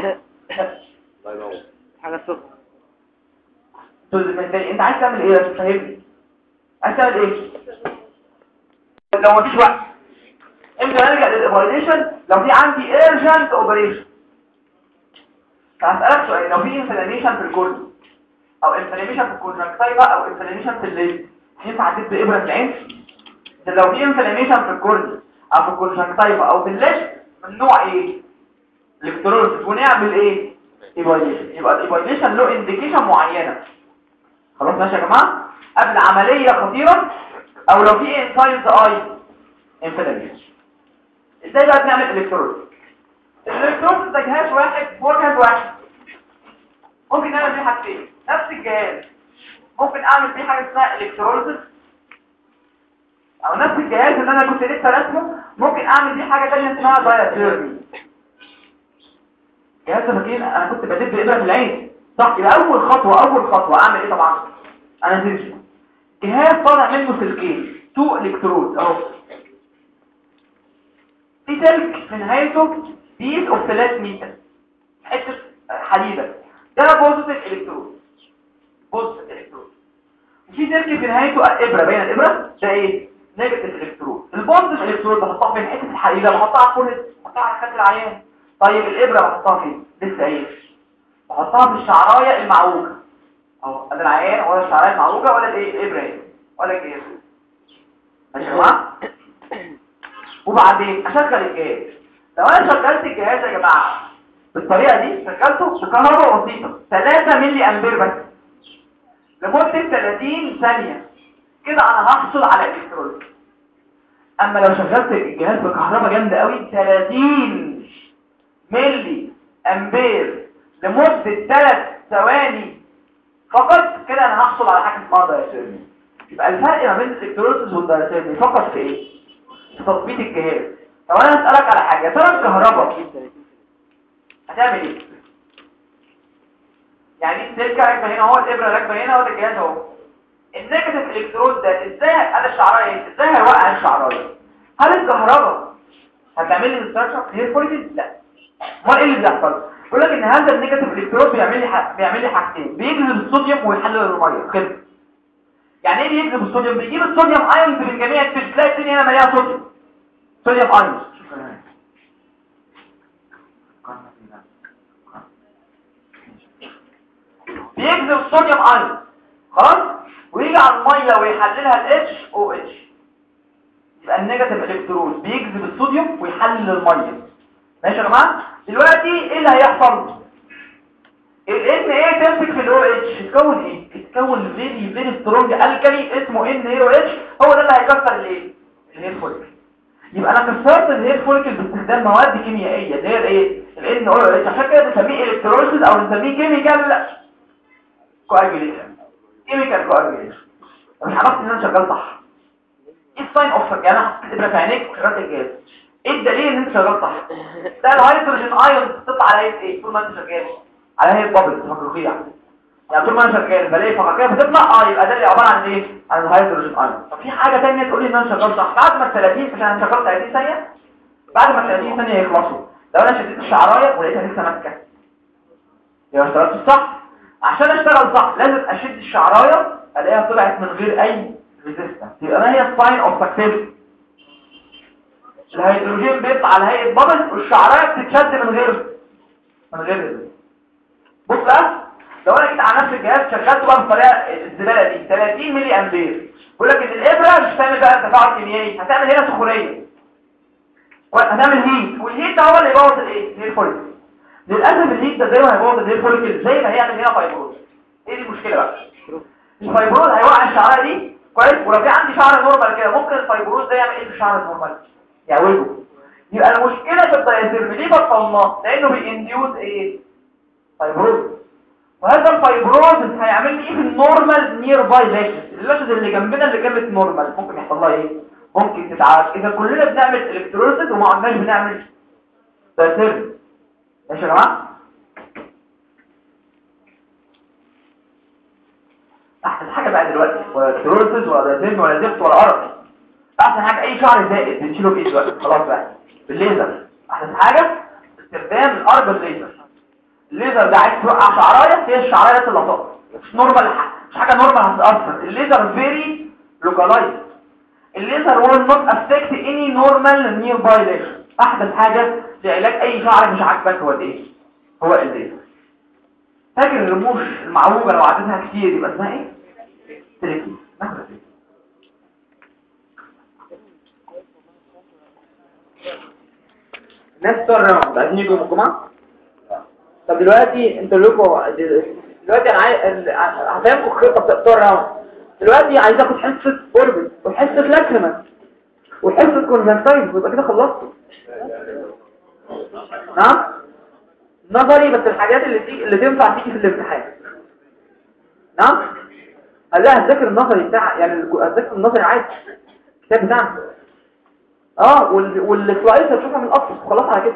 [SPEAKER 1] تقول لي، أنت عايز تعمل إيه بس فاهمني عايز تعمل إيه؟ لو مفيش وقت. إمتى نرجع لل epilation لو في عندي urgent operation هسألك سؤال. لو في inflammation في الجلد أو inflammation في ال conjunctiva أو inflammation في ال lid ينفع اديك بإبرة في العين؟ ده لو في inflammation في الجلد أو في ال conjunctiva أو في ال lid من نوع إيه؟ electrolysis ونعمل إيه؟ epilation يبقى ال epilation له indication معينة. خلاص ماشي يا جماعة؟ قبل عملية خطيرة أو لو في inside eye inflammation إزاي بقى بنعمل electrolysis ال electrolysis ده جهاز واحد مركز واحد. ممكن نعمل فيه حاجتين. نفس الجهاز. ممكن أعمل فيه حاجة اسمها electrolysis أو نفس الجهاز اللي أنا كنت لسه راسمه ممكن أعمل فيه حاجة ثانية اسمها diathermy جهاز فاكرين أنا كنت بدب إبرة في العين. صح يبقى أول خطوة أول خطوة أعمل إيه طبعا؟ زيزو جهاز طالع منه سلكين two electrode أهو. في سلك في نهايته piece of metal. حتة حديدة. ده positive electrode positive electrode وفي سلك في نهايته إبرة باينه الإبرة؟ ده إيه؟ negative electrode ال positive electrode بحطها في حتة الحديده بحطها على كل بحطها على خد العيان طيب الإبرة بحطها فين؟ لسه إيه؟ بحطها في الشعراية المعوجة. أهو ادي العيان ولا الشعراية المعوجة ولا الإبرة اهي ولا الجهاز ماشي وبعدين أشغل الجهاز لو أنا شغلت الجهاز يا جماعة بالطريقة دي شغلته بكهرباء بسيطة. 3 ملي أمبير بس. لمدة 30 ثانية. كده أنا هحصل على الإلكترون. أما لو شغلت الجهاز بكهرباء جامده قوي 30 ملي أمبير لمدة 3 ثواني فقط كده أنا هحصل على حاجة اسمها diathermy يبقى الفرق ما بين ال electrolysis وال diathermy فقط في إيه؟ في تظبيط الجهاز. طب أنا هسألك على حاجة. ترى الكهرباء هتعمل إيه؟ يعني السلكة راكبة هنا أهو الإبرة راكبة هنا وده الجهاز أهو. ال negative electrode ده؟ إزاي هذا الشعرايه إزاي هيوقع الشعرايه هل الكهرباء هتعمل لي destruction hair follicles لا. امال إيه اللي بيحصل؟ يقول لك إن هذا ال negative electrode بيعمل لي. بيعمل لي حاجتين. بيجذب الصوديوم ويحلل المية. كده يعني إيه بيجذب الصوديوم؟ بيجيب الصوديوم ions من جميع التشكيلات تلاقي الدنيا هنا مليانه صوديوم. صوديوم ions بيجذب الصوديوم ions خلاص؟ ويجي على المية ويحللها ال HOH يبقى ال negative electrode بيجذب الصوديوم ويحلل المية. ماشي يا جماعة؟ دلوقتي إيه اللي هيحصل؟ ال Na تمسك في ال OH تكون إيه؟ تكون very very strong alkali اسمه NaOH هو ده اللي هيكسر الايه ال hair follicle يبقى أنا كسرت ال hair follicle باستخدام مواد كيميائية اللي هي الايه ال NaOH عشان كده بنسميه electrolysis أو بنسميه chemical coagulation chemical coagulation مش عرفت إن أنا شغال صح. إيه ال sign of يعني أنا حطيت ابره في عينيك وشغلت الجهاز إيه الدليل إن أنت شغال صح؟ ده الهيدروجين ايون بتطلع على إيه طول ما أنت شغال. على هيئه bubble مخلوقيه يعني طول ما أنا شغال بلاقي فقاقيع بتطلع آه يبقى ده اللي عبارة عن إيه؟ عن الهيدروجين ايون طب في حاجة ثانية تقول لي إن أنا شغال صح؟ بعد ما ال 30 عشان أنا شغال 30 ثانية. بعد ما ال 30 ثانية يخلصوا. لو أنا شديت الشعراية ولقيتها لسه ماسكة. يبقى اشتغلت صح؟ عشان اشتغل صح لازم اشد الشعراية الاقيها طلعت من غير أي resistance يبقى ما هي ال sign of success الهيدروجين بيطلع على هيئه bubble والشعراية بتتشد من غير من غير بص بقى لو أنا جيت على نفس الجهاز شغلته بقى بالطريقة الزبالة دي 30 ملي أمبير. بيقول لك إن الإبرة مش هتعمل بقى تفاعل كيميائي هتعمل هنا سخونية. هتعمل heat وال heat ده هو اللي يبوظ الايه ال hair follicle للأسف ال heat ده زي ما هيبوظ ال hair follicle زي ما هيعمل هنا fibrosis إيه المشكلة بقى؟ ال fibrosis هيوقع الشعرايه دي كويس ولو في عندي شعر normal كده. ممكن ال fibrosis ده يعمل إيه في الشعر ال normal يعوجه يبقى المشكلة في ال diathermy ليه بطلناه لأنه بي induce إيه؟ fibrosis وهذا ال fibrosis هيعمل لي إيه في ال normal nearby lashes ال lashes اللي جنبنا اللي كانت normal ممكن يحصل لها إيه؟ ممكن تتعوج إذا كلنا بنعمل electrolysis وما عندناش بنعمل diathermy ماشي يا جماعة أحسن حاجة بقى دلوقتي ولا electrolysis ولا diathermy ولا زفت ولا قرف أحسن حاجة أي شعر زائد بنشيله بايه دلوقتي. خلاص بقى بالليزر. أحسن حاجة استخدام ال argon laser الليزر ده عايز توقع شعرايه هي الشعرايه اللي هتقع. مش normal مش حاجة normal هتاثر الليزر very localized الليزر will not affect any normal nearby lashes احدث حاجة لعلاج أي شعر مش عاجبك هو إيه؟ هو الليزر فاكر الرموش المعوجة لو عددها كتير يبقى اسمها إيه؟ trichiasis. ناخد بتوع الرمد عايزين يجوا يوم الجمعة؟ طب دلوقتي أنتوا لكم دلوقتي أنا عايز هفهمكم الخطة بتوع الرمد دلوقتي عايز اخد حصة orbit وحصة lacrimal وحصه conjunctiva ويبقى كده خلصت نعم؟ نظري بس الحاجات اللي تيجي اللي تنفع تيجي في الامتحان. نعم؟ لا هتذاكر النظري بتاع يعني هتذاكر النظري عادي. الكتاب بتاعنا. آه وال... وال slides هتشوفها من الاصل خلاص على كده.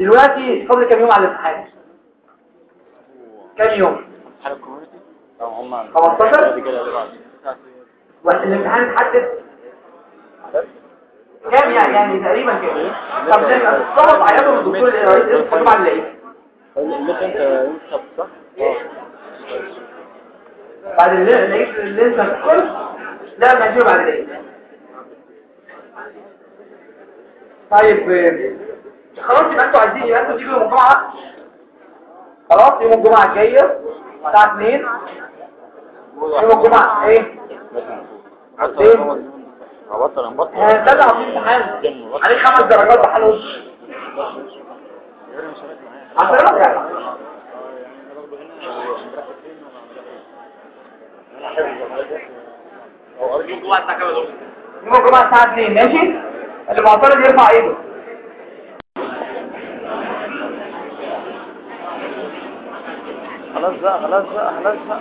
[SPEAKER 1] دلوقتي فاضل كام يوم على الامتحان؟ كام يوم؟
[SPEAKER 2] هم
[SPEAKER 1] 15
[SPEAKER 2] كده اللي بعد.
[SPEAKER 1] والامتحان اتحدد كام يعني؟ يعني تقريبا كده طب لما الطلب عيادوا الدكتور الرئيس اسمه بعد الايه
[SPEAKER 2] اللي أنت انت صح؟ آه.
[SPEAKER 1] بعد اللي اللي اللي انت لا ما بعد الايه طيب آه، خلاص يبقى أنتوا عايزين يبقى أنتوا تيجوا يوم الجمعة. خلاص يوم الجمعة الجايه الساعة 2 يوم الجمعة إيه؟
[SPEAKER 2] حتى هبطل هنبطل
[SPEAKER 1] هنبدا على الامتحان عليه خمس درجات بحال وش عشرة يعني يوم الجمعة الساعة 2 ماشي؟ اللي معترض يرفع ايده.
[SPEAKER 2] خلاص بقى خلاص بقى خلاص بقى.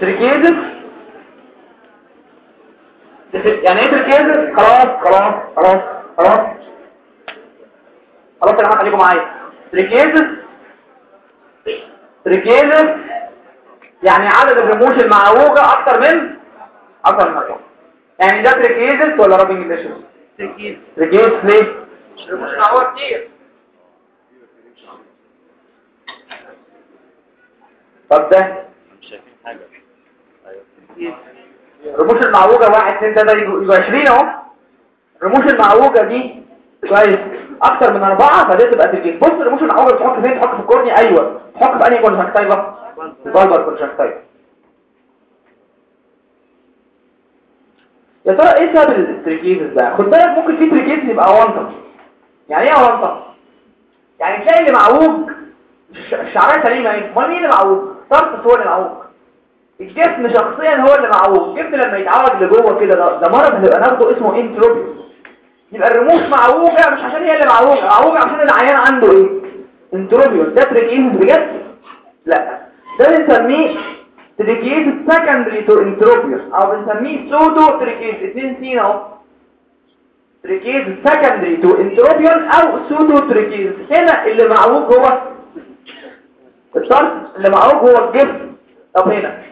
[SPEAKER 1] trichiasis يعني إيه trichiasis خلاص خلاص خلاص خلاص. خلاص يا جماعة خليكم معايا. trichiasis trichiasis يعني عدد الرموش المعوجة أكتر من؟ أكتر من اربعه يعني ده trichiasis ولا rubbing lashes
[SPEAKER 2] trichiasis
[SPEAKER 1] trichiasis ليه
[SPEAKER 2] مش معوج كتير
[SPEAKER 1] طب ده
[SPEAKER 2] مش
[SPEAKER 1] الرموش المعوجة واحد اتنين يبقوا يبقوا 20 اهو. الرموش المعوجة دي كويس أكتر من أربعة فدي تبقى trichiasis بص الرموش المعوجة بتحط فين؟ تحط في ال cornea أيوه. تحط في أنهي conjunctiva ال bulbar conjunctiva يا ترى إيه سبب ال trichiasis ده؟ خد بالك ممكن في trichiasis يبقى أونطة يعني إيه أونطة يعني تلاقي اللي معوج. الش- الشعراية سليمة إيه أمال مين اللي معوج؟ tarsus هو اللي معوج. الجسم شخصيا هو اللي معوج. الجسم لما يتعوج لجوه كده ده, ده مرض هنبقى ناخده اسمه entropion يبقى الرموش معوجة مش عشان هي اللي معوجة. معوجة عشان العيان عنده إيه؟ entropion ده trichiasis بجد؟ لا. ده بنسميه trichiasis secondary to entropion أو بنسميه pseudo trichiasis اتنين سين اهو trichiasis secondary to entropion أو pseudo trichiasis هنا اللي معوج هو ال tarsus اللي معوج هو الجسم طب هنا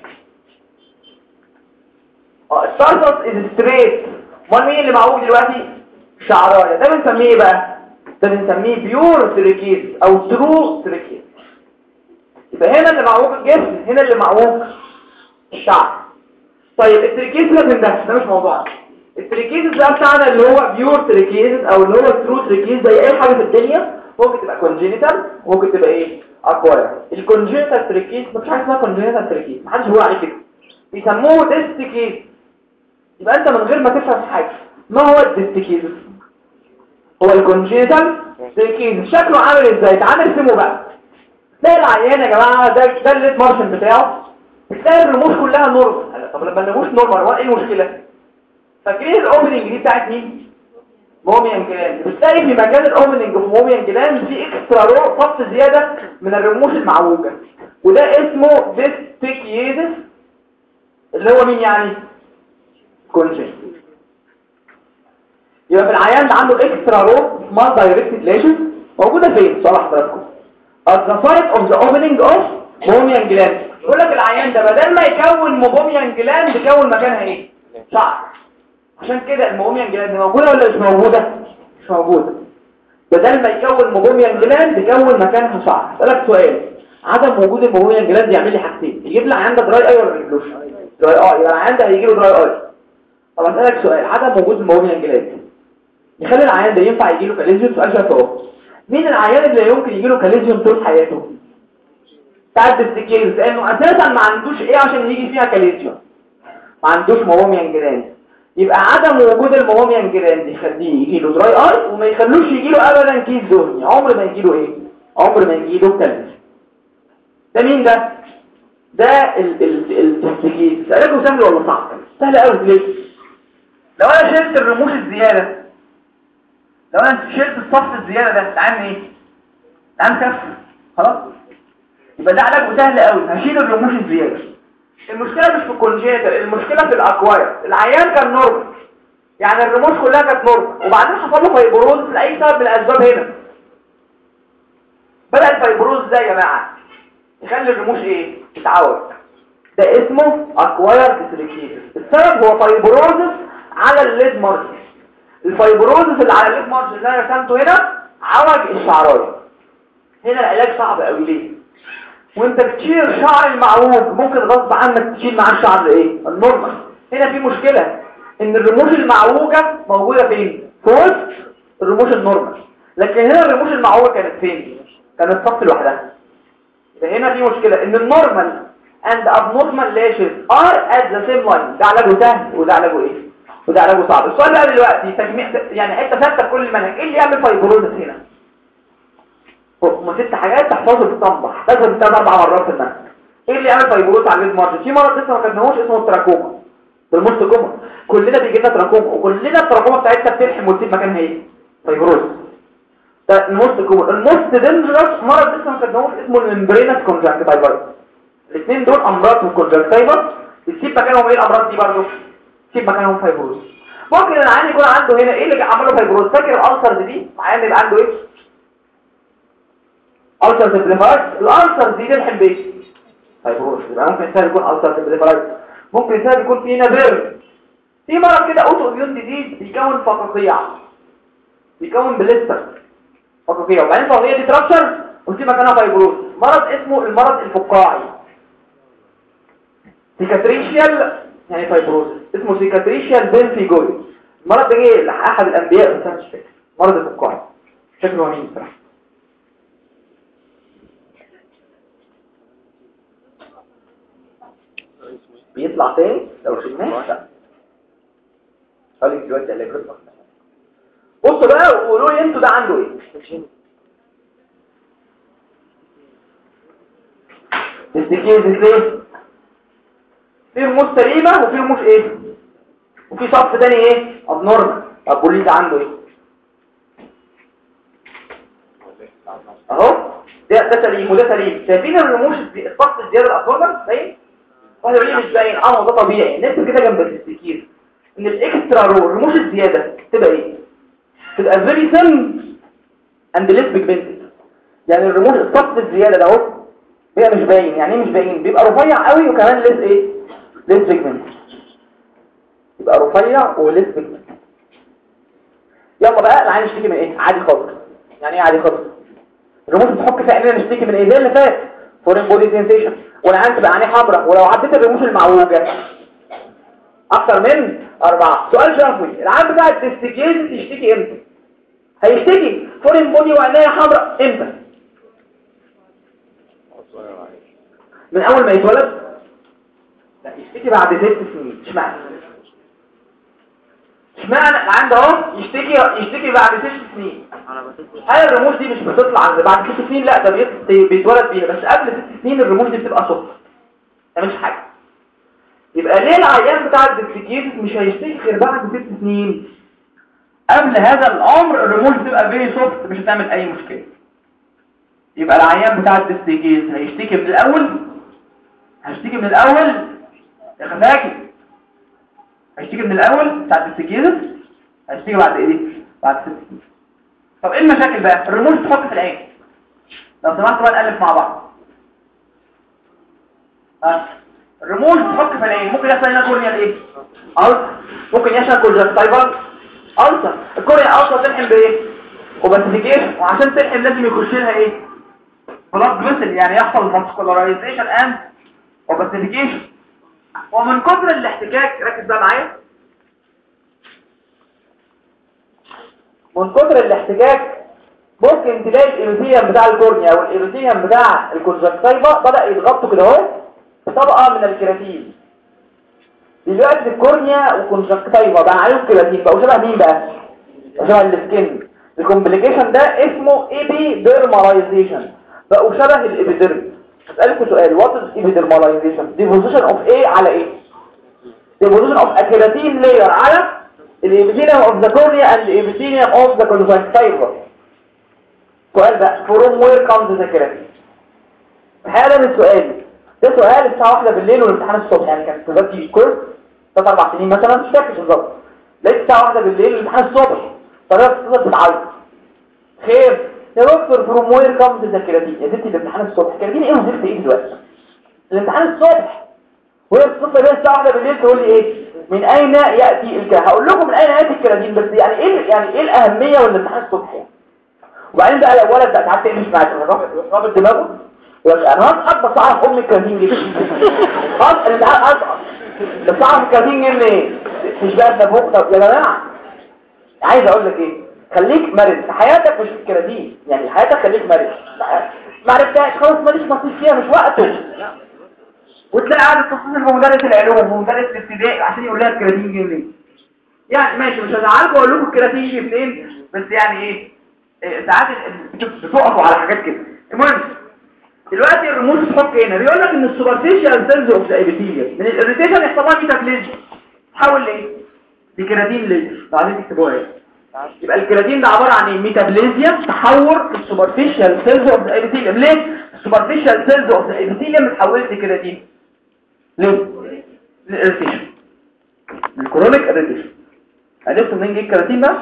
[SPEAKER 1] ال tarsus is straight امال مين اللي معوج دلوقتي شعرايه ده بنسميه إيه بقى ده بنسميه pure trichiasis أو true trichiasis يبقى هنا اللي معوج الجسم هنا اللي معوج الشعر. طيب ال trichiasis لازم ده ده مش موضوع ال trichiasis ده بتاعنا اللي هو pure trichiasis أو اللي هو true trichiasis زي أي حاجة في الدنيا ممكن تبقى congenital ممكن تبقى إيه؟ acquired ال congenital trichiasis مفيش حاجة اسمها congenital trichiasis محدش بيقول عليه كده. بيسموه distichiasis يبقى أنت من غير ما تفهم حاجة ما هو ال distichiasis هو ال congenital trichiasis شكله عامل إزاي؟ تعال نرسمه بقى. تلاقي العيان يا جماعة ده ده ال lid margin بتاعه. بتلاقي الرموش كلها normal طب لما الرموش normal هو إيه المشكلة؟ فاكرين ال opening دي بتاعت مين؟ meibomian gland بتلاقي في مكان ال opening في meibomian gland في extra row خط زيادة من الرموش المعوجة. وده اسمه distichiasis اللي هو مين يعني؟ congenital يبقى في العيان ده عنده اكسترا رو سمال دايركتد ليشن موجودة فين؟ صلاح حضراتكم. At the site of the opening of meibomian gland يقول لك العيان ده بدل ما يكون meibomian gland يكون مكانها إيه؟ شعر عشان كده ال meibomian gland موجودة ولا مش موجودة؟ مش موجودة. بدل ما يكون meibomian gland يكون مكانها شعر أسألك سؤال. عدم وجود ال meibomian gland يعمل لي حاجتين. يجيب لي عيان ده dry eye ولا يجيبلوش؟ dry آه يبقى العيان ده هيجي له dry eye طب أسألك سؤال. عدم وجود ال meibomian gland. يخلي العيان ده ينفع يجي له؟ chalazion سؤال اهو مين العيان اللي يمكن يجي له chalazion طول حياته؟ بتاعت السكيلز لأنه أساسا ما عندوش إيه عشان يجي فيها chalazion. ما عندوش meibomian gland يبقى عدم وجود ال meibomian gland يخليه يجي له dry eye وما يخلوش يجي له ابدا كيس دهني. عمر ما يجي له إيه؟ عمر ما يجي له chalazion. ده مين ده؟ ده ال distichiasis سألكم سهل ولا صعب. سهل قوي ليه؟ لو أنا شلت الرموش الزيادة لو أنا شلت الصف الزيادة ده تعمل إيه؟ تعمل كف. خلاص؟ يبقى ده علاجه سهل قوي هشيل الرموش الزيادة. المشكلة مش في ال congenital المشكلة في ال acquired العيان كان normal. يعني الرموش كلها كانت normal. وبعدين حصل له fibrosis لأي سبب من الأسباب هنا. بدأ ال fibrosis ده يا جماعة. يخلي الرموش إيه؟ تتعوج ده اسمه acquired distichiasis السبب هو fibrosis على ال lid margin. ال fibrosis اللي على ال lid margin اللي أنا رسمته هنا عوج الشعرايه هنا العلاج صعب قوي ليه؟ وأنت بتشيل شعر المعوج ممكن غصب عنك تشيل معاه الشعر إيه؟ ال normal. هنا في مشكلة إن الرموش المعوجة موجودة فين؟ في وسط الرموش ال normal. لكن هنا الرموش المعوجة كانت فين؟ كانت صف لوحدها. هنا في مشكلة إن ال normal and abnormal lashes are at the same line. ده علاجه سهل وده علاجه إيه؟ وده علاجه صعب السؤال بقى دلوقتي تجميع يعني حتة ثابتة في كل المنهج. إيه اللي يعمل fibrosis هنا؟ هما ست حاجات تحفظوا في الطنبة لازم ثلاث أربع مرات في المنهج. إيه اللي يعمل fibrosis على margin؟ في مرض لسه ما خدناهوش اسمه ال trachoma بال most common كلنا بيجي لنا تراكوما. وكلنا التراكوما بتاعتنا بتلحم وتسيب مكانها إيه؟ fibrosis ده ال most common ال most dangerous مرض لسه ما خدناهوش اسمه ال membranous conjunctivitis الاثنين دول أمراض في ال conjunctiva بتسيب مكانهم إيه الأمراض دي برضه؟ تسيب مكانهم fibrosis. ممكن العيان يكون عنده هنا إيه اللي عمل له fibrosis؟ فاكر ال ulcer دي؟ العيان يبقى عنده إيه؟ سمبليفايد ال ulcer دي تلحم بيه fibrosis. يبقى ممكن سهل يكون ulcer symblepharon ممكن سهل يكون في هنا بير في مرض كده autoimmune disease بيكون فقاقيع. بيكون blister. فقاقيع. وبعدين الفقاقيع دي ت rupture وفي مكانها fibrosis. مرض اسمه المرض الفقاعي. cicatricial يعني fibrosis اسمه cicatricial pemphigoid. المرض ده جه لأحد الأنبياء بس أنا مش فاكر. مرض الفقاعي شكله مين بصراحة. بيطلع تاني؟ لو لا. خليك دلوقتي اللي بيطلع. بصوا بقى وقولوا لي أنتوا ده عنده إيه. ال distichiasis إزاي في رموش سليمة وفي رموش إيه؟ وفي صف تاني إيه؟ abnormal طب قول لي ده عنده إيه؟ أهو. ده ده سليم وده سليم شايفين الرموش الصف الزياده ال abnormal باين؟ واحد يقول لي مش باين. آه ده طبيعي. نكتب كده جنب ال distichiasis إن ال extra row الرموش الزيادة تبقى إيه؟ تبقى very thin and less pigmented يعني الرموش الصف الزيادة ده أهو بيبقى مش باين. يعني إيه مش باين؟ بيبقى رفيع قوي وكمان less إيه؟ less pigmented يبقى رفيع pigmented يلا بقى العين نشتكي من إيه؟ عادي خالص. يعني إيه عادي خالص؟ الرموش بتحك في عينينا نشتكي من إيه؟ زي اللي فات. foreign body sensation والعين تبقى عينيه حمراء. ولو عديت الرموش المعوجة. أكتر من أربعة. سؤال شفوي العيان بتاع ال distichiasis تشتكي إمتى؟ هيشتكي. foreign body وعينيه حمراء إمتى؟ من أول ما يتولد؟ لا يشتكي بعد ست سنين. اشمعنى؟ اشمعنى عنده اهو يشتكي يشتكي بعد ست سنين؟ هل الرموش دي مش بتطلع بعد ست سنين لا ده بيت- بيتولد بيها بس قبل ست سنين الرموش دي بتبقى صفر ده مش حاجة. يبقى ليه العيان بتاع ال distichiasis مش هيشتكي غير بعد ست سنين؟ قبل هذا العمر الرموش بتبقى very soft مش هتعمل أي مشكلة. يبقى العيان بتاع ال distichiasis هيشتكي من الأول؟ هيشتكي من الأول؟ يا خفاكي هيشتكي من الأول بتاع ال distichiasis هيشتكي بعد إيه؟ بعد ست سنين. طب إيه المشاكل بقى؟ الرموش تحك في العين. لو سمحت بقى نألف مع بعض. ها؟ الرموش تحك في العين. ممكن يحصل هنا corneal إيه؟ ممكن يحصل conjunctival ulcer ال corneal ulcer تلحم بإيه؟ opacification وعشان تلحم لازم يخش لها إيه؟ blood vessel يعني يحصل vascularization and opacification ومن كثر الاحتكاك ركز بقى معايا. من كثر الاحتكاك ممكن تلاقي الإيروثيوم بتاع الكورنيا والإيروثيوم بتاع الكونجكتيفا بدأ يتغطوا كده أهو بطبقة من الكيراتين دلوقتي ال cornea وال conjunctiva بقى عليهم كيراتين بقوا شبه مين بقى؟ شبه ال skin ال complication ده اسمه epidermalization بقوا شبه ال epiderm أسألكم سؤال. what is epidermalization deposition of إيه على إيه deposition of a keratin layer على ال epithelium of the cornea and ال epithelium of the conjunctiva سؤال بقى. from where comes the keratin الحقيقة ده مش سؤال. ده سؤال الساعة 1 بالليل والامتحان الصبح. يعني كان في تي كورس ثلاث أربع سنين مثلا. مش فاكر بالظبط. لقيت الساعة 1 بالليل والامتحان الصبح. طريقه تقدر تتعلم خير. يا دكتور from where comes the keratin يا ستي الامتحان الصبح. كيراتين إيه وظيفه إيه دلوقتي؟ الامتحان الصبح. وهي بتصل بيا الساعة 1 بالليل تقول لي إيه؟ من أين يأتي الكيراتين هقول لكم من أين يأتي الكيراتين بس يعني إيه يعني إيه الأهمية والامتحان الصبح؟ يعني وبعدين بقى لو ولد بقى تعرف مش معاك رابط دماغه؟ أنا هسقط بس اعرف أم الكراتين دي. خلاص الامتحان اسقط بس اعرف الكراتين دي منين مش بقى النبوغ طب يا جماعة عايز أقول لك إيه؟ خليك مرن. في حياتك مش في الكراتين يعني حياتك خليك مرن. ما عرفتهاش. خلاص ماليش نصيب فيها مش وقته. وتلاقي قاعد تتصل بمدرس العلوم ومدرس الابتدائي عشان يقول لها الكراتين جه منين؟ يعني ماشي مش هزعلكم وأقول لكم الكراتين جه منين؟ بس يعني إيه؟ إيه، ساعات بتقفوا على حاجات كده. المهم دلوقتي الرموش بتحك هنا. بيقول لك إن ال superficial cells of the من ال irritation يحصل لها metaplasia تحول لايه ل keratin layers. بعدين تكتبوها إيه يبقى الكيراتين ده عبارة عن إيه؟ metaplasia تحور في ال superficial cells of the epithelium ليه؟ ال superficial cells of the epithelium اتحولت لكيراتين ليه؟ لل irritation ال chronic irritation عرفتوا منين جه الكيراتين ده؟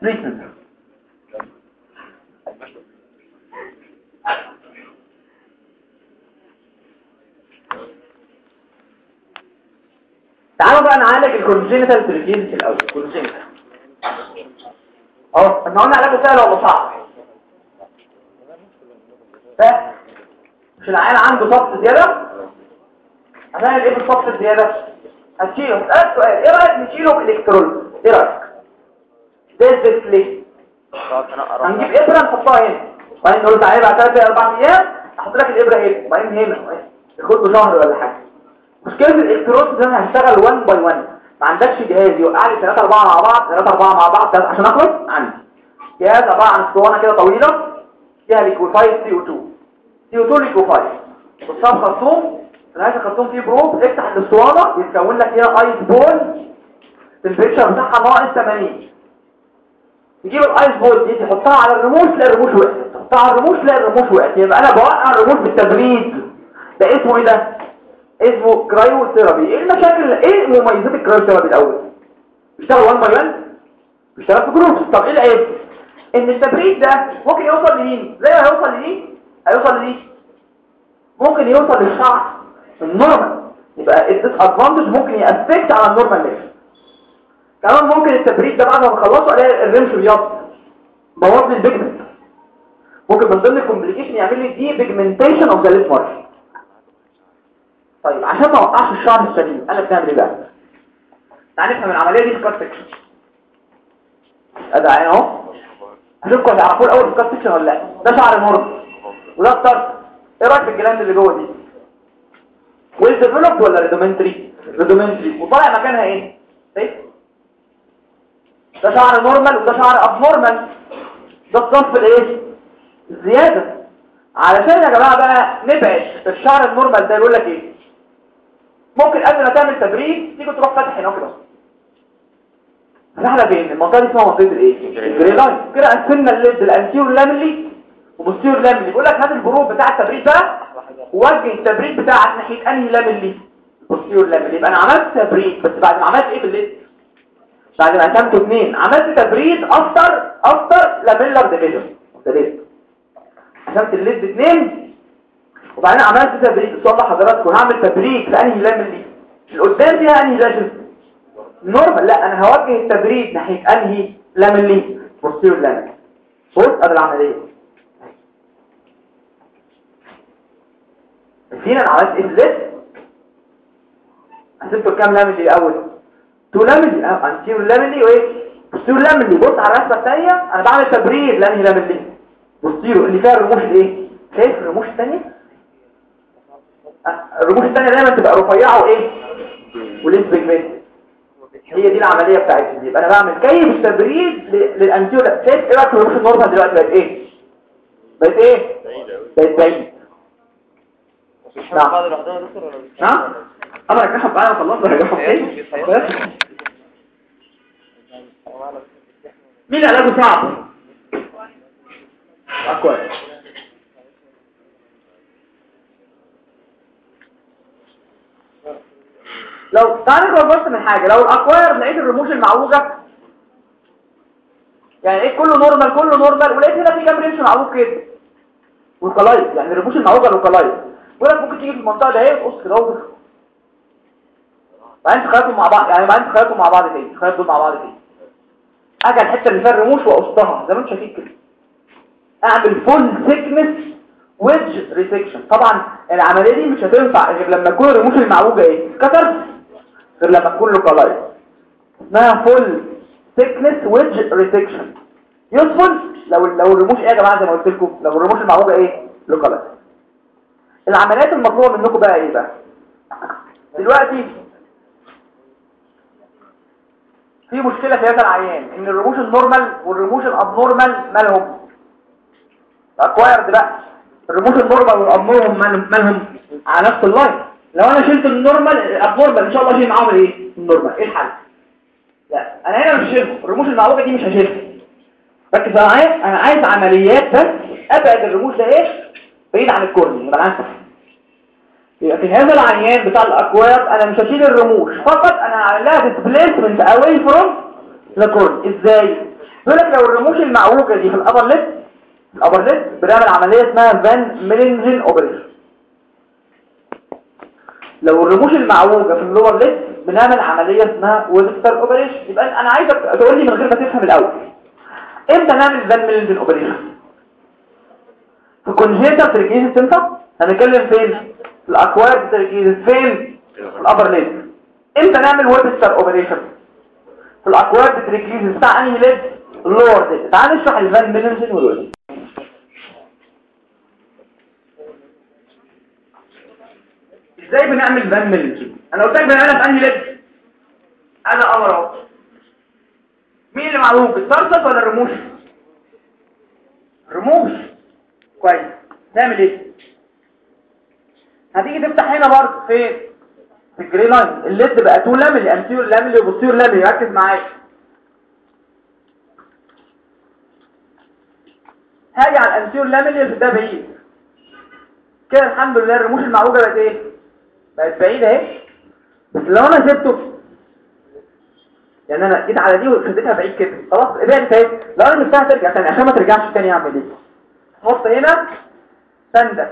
[SPEAKER 1] treatment تعالوا بقى نعالج ال congenital trichiasis الأول. congenital أهو إحنا قلنا علاجه سهل ولا صعب؟ مش العيان عنده صف زيادة؟ هنعمل إيه بالصف الزيادة؟ هتشيله. اسالك سؤال. إيه رأيك نشيله بال electrolysis إيه رأيك؟ ده ليه هنجيب ابره نحطها هنا. وبعدين نقول تعالى بعد 3 4 أيام أحط لك الابره هنا. وبعدين هنا تاخد له شهر ولا حاجة. مشكلة ال electrolysis ده أنا هشتغل 1 by 1 ما عندكش جهاز يوقع لي 3 4 مع بعض 3 4 مع بعض عشان اخلص عندي. جهاز عبارة عن أسطوانة كده طويلة فيها liquefied CO 2 CO 2 liquefied والصف خرطوم نهايه الخرطوم فيه probe افتح الأسطوانة يتكون لك هنا ice ball ال temperature بتاعها ناقص 80 تجيب ال ice ball دي تحطها على الرموش تلاقي الرموش وقعت. تحطها على الرموش تلاقي الرموش وقعت. يبقى أنا بوقع الرموش بالتبريد ده اسمه إيه ده؟ اسمه cryotherapy إيه المشاكل إيه مميزات ال cryotherapy الأول؟ بيشتغل 1 by 1 بيشتغل في groups طب إيه العيب؟ إن التبريد ده ممكن يوصل لمين؟ زي ما هيوصل لمين؟ هيوصل لمين؟ ممكن يوصل للشعر. ال normal. يبقى ال disadvantage ممكن ي affect على ال normal level كمان ممكن التبريد ده بعد ما بخلصه ألاقي الرمش بيض بوظ لي ال pigment ممكن من ضمن ال complication يعمل لي depigmentation of the lash طيب عشان ما أوقعش الشعر السليم أنا بنعمل إيه بقى؟ تعال نفهم العملية دي في cut section ادي عين اهو هشوفكم هتعرفوه الأول في cut section ولا لأ؟ ده شعر مرض وده ال tarsus إيه رأيك في ال gland اللي جوه دي؟ well developed ولا rudimentary rudimentary وطالع مكانها إيه؟ شايف ده شعر normal وده شعر abnormal ده الصف الايه الزياده علشان يا جماعة بقى نبعد الشعر ال normal ده يقول لك إيه؟ ممكن قبل ما تعمل تبريد تيجي تروح فاتح هنا كده إحنا فين المنطقة دي اسمها منطقة الايه؟ ال grey line كده قسمنا ال lid ال anterior lamella و posterior lamella بيقول لك هات ال probe بتاع التبريد بقى ووجه التبريد بتاعك ناحية أنهي lamella؟ posterior lamella يبقى أنا عملت تبريد. بس بعد ما عملت إيه بال lid بعد ما قسمته اثنين عملت تبريد after after lamellar division ابتديت قسمت ال lid اثنين وبعدين عملت تبريد ده حضراتكم هعمل تبريد في أنهي lamella القدام فيها انهي lashes normal لا أنا هوجه التبريد ناحية أنهي lamella posterior lamella بص ادي العملية فينا عملت إيه؟ بالذات قسمته كام lamella الأول؟ two lamellae أه anterior lamella وإيه؟ posterior lamella بص على الرسمة الثانية أنا بعمل تبريد لانهي lamella posterior اللي فيها الرموش الايه شايف الرموش الثانية الرموش الثانية دايما تبقى رفيعة وإيه؟ و less pigmented هي دي العملية بتاعتي. يبقى أنا بعمل كيف تبريد لل anterior شايف إيه رايك الرموش ال normal دلوقتي بقت إيه؟ بقت إيه؟ بقت بعيد نعم نعم أنا رجعهم بقى أنا خلصت رجعهم إيه؟ مين علاجه صعب؟ كويس لو تعالى بس من حاجة لو الاكواير لقيت الرموش المعوجة يعني إيه كله نورمال كله نورمال ولقيت هنا في كام معوج كده. والكلايت يعني الرموش المعوجة والكلايت بيقول لك ممكن تيجي في المنطقة ده اهي تقص كده وتخ بعدين مع بعض يعني بعدين تخيطهم مع بعض تاني دول مع بعض تاني أجي الحته اللي فيها الرموش واقصها زي ما أنتم شايفين كده. أعمل full thickness wedge resection. طبعا العملية دي مش هتنفع غير لما تكون الرموش المعوجه إيه اتكسر غير لما تكون localized اسمها full thickness wedge resection. useful لو لو الرموش إيه يا جماعة؟ زي ما قلت لكم لو الرموش المعوجه إيه localized العمليات المطلوبة منكم بقى إيه بقى؟ دلوقتي في مشكلة في هذا العيان إن الرموش ال normal والرموش ال abnormal مالهم. acquired بقى. الرموش ال normal وال abnormal مالهم على نفس ال line لو أنا شلت ال normal ال abnormal إن شاء الله اشيل معاهم إيه؟ ال normal. إيه الحل؟ لا. أنا هنا مش هشيلهم الرموش المعوجه دي مش هشيلها ركز عايز أنا عايز عمليات بس أبعد الرموش ده إيه؟ بعيد عن ال cornea يبقى أنا يبقى في هذا العيان بتاع الأكواب أنا مش هشيل الرموش. فقط أنا هعمل لها displacement away from the إزاي؟ بيقول لك لو الرموش المعوجه دي في ال upper lid ال upper lid بنعمل عملية اسمها Van Millingen operation. لو الرموش المعوجة في ال lower lid بنعمل عملية اسمها Webster operation. يبقى أنا عايزك تقول لي من غير ما تفهم الأول. إمتى نعمل Van Millingen operation؟ في congenital trichiasis تنفع؟ هنتكلم فين؟ في ال acquired trichiasis فين؟ في ال upper lid إمتى نعمل Webster operation؟ في ال acquired trichiasis بتاع أنهي lid ال lower lid تعال نشرح ال Van Millingen وال Webster إزاي بنعمل Van Millingen أنا قلت لك بنعملها في انهي lid أنا أمر مين اللي معووج ال tarsus ولا الرموش؟ الرموش. كويس. نعمل إيه؟ هتيجي تفتح هنا برضه. فين؟ في ال grey line. ال lid بقى two lamellae anterior lamella و posterior lamella. ركز معايا. هاجي على ال anterior lamella اللي ده بعيد. كده الحمد لله الرموش المعوجة بقت إيه؟ بقت بعيدة اهي. بس لو أنا سبته يعني أنا جيت على دي وخدتها بعيد كده خلاص ابعد اهي لو أنا سبتها ترجع تاني عشان ما ترجعش تاني اعمل إيه؟ حط هنا سندة.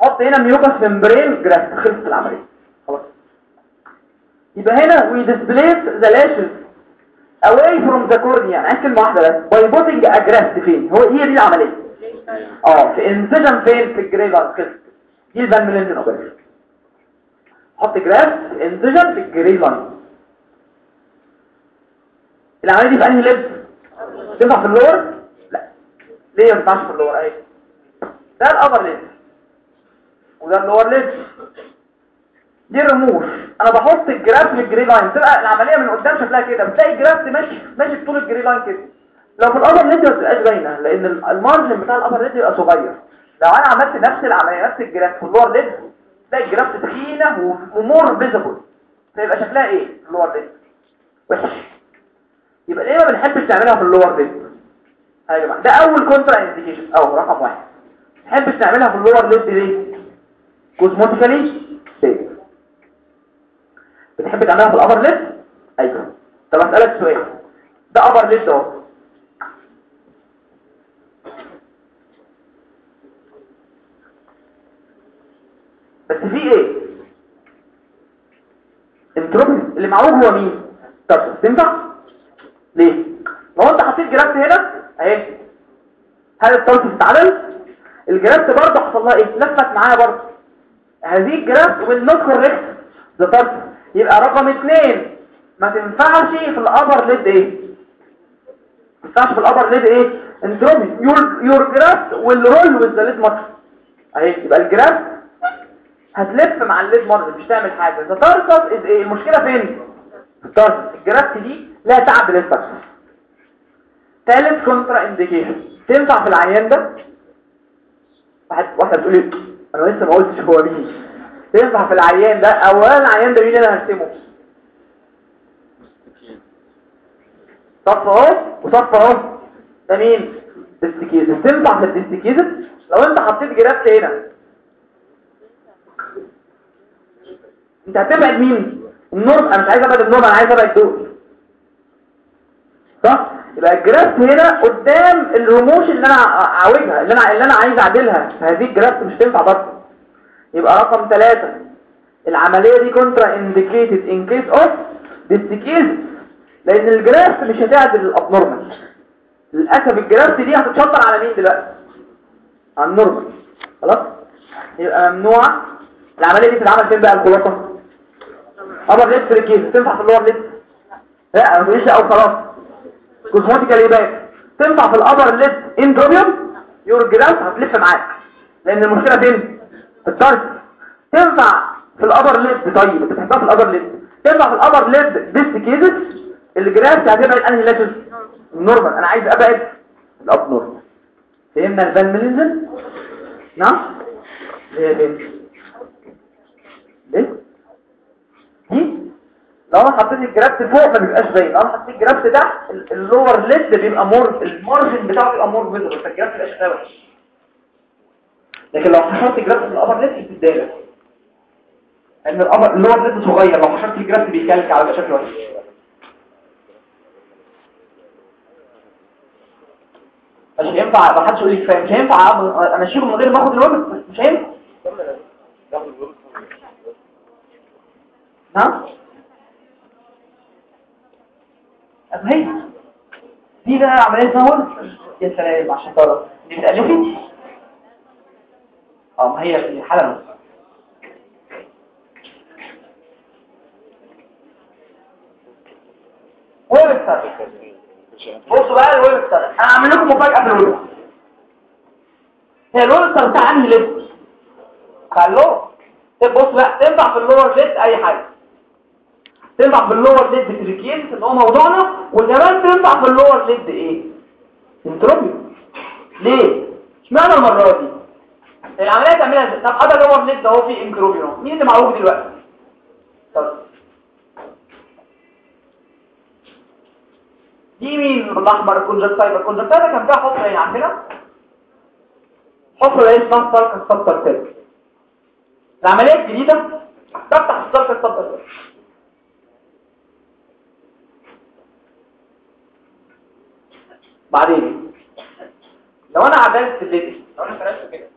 [SPEAKER 1] حط هنا mucous membrane graft خلصت العملية. خلاص. يبقى هنا we displace the lashes away from the cornea. يعني كلمة واحدة بس. By putting a graft فين؟ هو هي دي العملية. آه في incision فين في ال grey line خلصت. دي ال Van Millingen operation حط graft incision في ال grey line. العملية دي في أنهي lid؟ تنفع في ال lower؟ لا. ليه ما في ال lower؟ أهي. ده ال upper lid. وده ال lower lid. دي الرموش. أنا بحط ال graft في ال grey line. تبقى العملية من قدام شكلها كده. بتلاقي ال graft ماشي ماشي طول ال grey line كده. لو في ال upper lid ما بتبقاش باينة لأن ال margin بتاع ال upper lid يبقى صغير. لو أنا عملت نفس العملية نفس الجراف في اللور ليد تلاقي الجراف تخينه ومور فيزبل فيبقى شكلها إيه؟ ال lower lid وحش. يبقى ليه ما بنحبش نعملها في ال lower lid يا جماعة ده أول contraindication أو رقم واحد. ما بنحبش نعملها في ال lower lid ليه؟ cosmetically safe بتحب تعملها في ال upper lid أيوه. طب أسألك سؤال. ده upper lid أهو. في إيه؟ انتروبي اللي معروف هو مين؟ طب تنفع؟ ليه؟ ما هو انت حطيت جرافت هنا اهي. هل الطرف استعدل الجرافت برضه حصل لها إيه؟ لفت معايا برضه. هذه الجرافت والنوت كوريكت ده طرف يبقى رقم اتنين ما تنفعش في الابر ليد إيه؟ ما تنفعش في الابر ليد إيه؟ انتروبي يور يور جرافت والرول ذا ليد ماتش أهي يبقى الجرافت هتلف مع الليد مارج مش تعمل حاجة. ذا تارسس از إيه؟ المشكلة فين؟ في التارسس الجرافت دي لا تعب للتارسس ثالث كونترا انديكيشن تنفع في العيان ده؟ واحد واحدة بتقول لي أنا لسه ما قلتش هو مين. تنفع في العيان ده؟ اولا العيان ده مين اللي أنا هرسمه؟ صف أهو وصف أهو. ده مين؟ distichiasis تنفع في ال distichiasis لو أنت حطيت graft هنا انت هتبعد مين؟ ال normal أنا مش عايز ابعد ال normal أنا عايز ابعد دول. صح؟ يبقى ال graft هنا قدام الرموش اللي أنا عاوجها اللي أنا اللي أنا عايز اعدلها. هذه ال graft مش تنفع برضه. يبقى رقم ثلاثة العملية دي contraindicated in case of distichiasis لأن ال graft مش هتعدل ال abnormal للأسف ال graft دي هتتشطر على مين دلوقتي؟ على ال normal خلاص؟ يبقى ممنوع. العملية دي بتتعمل فين بقى الخلاصة؟ upper lid trichiasis تنفع في ال lower lid لا مش أو خلاص. cosmetical إيه بقى تنفع في ال upper lid entropion your graft هتلف معاك. لأن المشكلة فين؟ في ال tarsus تنفع في ال upper lid طيب أنت بتحبها في ال upper lid تنفع في ال upper lid distichiasis ال graft هتبعد أنهي lashes ال normal. أنا عايز أبعد ال abnormal. فهمنا ال Van Millingen نعم؟ هي فين إيه؟ دي لو أنا حطيت ال graft فوق ما بيبقاش باين. لو أنا حطيت ال graft تحت ال lower lid بيبقى more ال margin بتاعه بيبقى more visible فال graft بيبقى وحش. لكن لو حشرت الجرافت في الابر ليد بتتضايق ان الابر اللور ليد صغير. لو حشرت الجرافت بيكلك على شكل وحش. مش هينفع. ما حدش يقول لي كفاية. مش هينفع. امشيه من غير ما آخد الويب مش هينفع. ها؟ دي بقى عملية تناول يا سلام عشان تعرف دي بتالفي آه ما هي في الحالة بصوا بقى الويب ستار أنا هعمل لكم مفاجأة في الويب هي الويب بتاع أنهي ليفل خلوه بص بقى تنفع في اللور جيت أي حاجة. تنفع في اللور ليد تريكين اللي هو موضوعنا وكمان تنفع في اللور ليد إيه؟ entropion. ليه؟ اشمعنى المرة دي؟ العملية تعملها إزاي؟ طب ادي ال lower lid اهو في entropion مين اللي معروف دلوقتي؟ طب. دي مين؟ بالأحمر ال conjunctiva ال conjunctiva كان فيها حفرة هنا عندنا حفرة إيه؟ اسمها sulcus subtarsalis العملية الجديدة بفتح ال sulcus subtarsalis بعدين لو أنا عدلت الليدي لو أنا فرشته كده.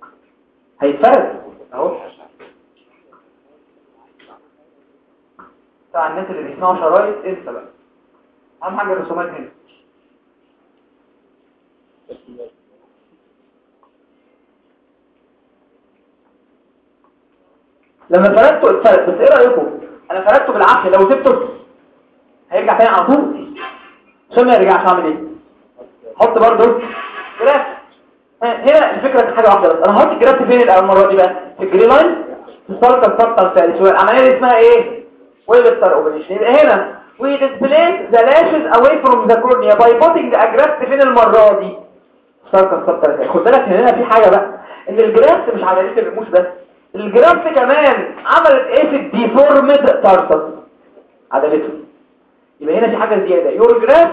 [SPEAKER 1] هيتفرد أهو. بتاع الناس اللي بيسمعوا شرايط انسى بقى. أهم حاجة الرسومات هنا. لما فردته اتفرد بس إيه رأيكم؟ أنا فردته بالعافية. لو سبته هيرجع تاني على طول. عشان ما يرجعش أعمل إيه؟ حط برضه graft هنا الفكرة حاجة واحدة بس. أنا هحط ال graft فين المرة دي بقى؟ في ال grey line؟ في ال sulcus subtarsalis العملية دي اسمها إيه؟ Webster operation يبقى هنا. We displace the lashes away from the cornea by putting the graft فين المرة دي؟ ال sulcus subtarsalis خد بالك هنا في حاجة بقى. إن ال graft مش عمليه الرموش بس. ال graft كمان عملت إيه في ال deformed tarsus عدلته يبقى هنا في حاجة زيادة. يور جرافت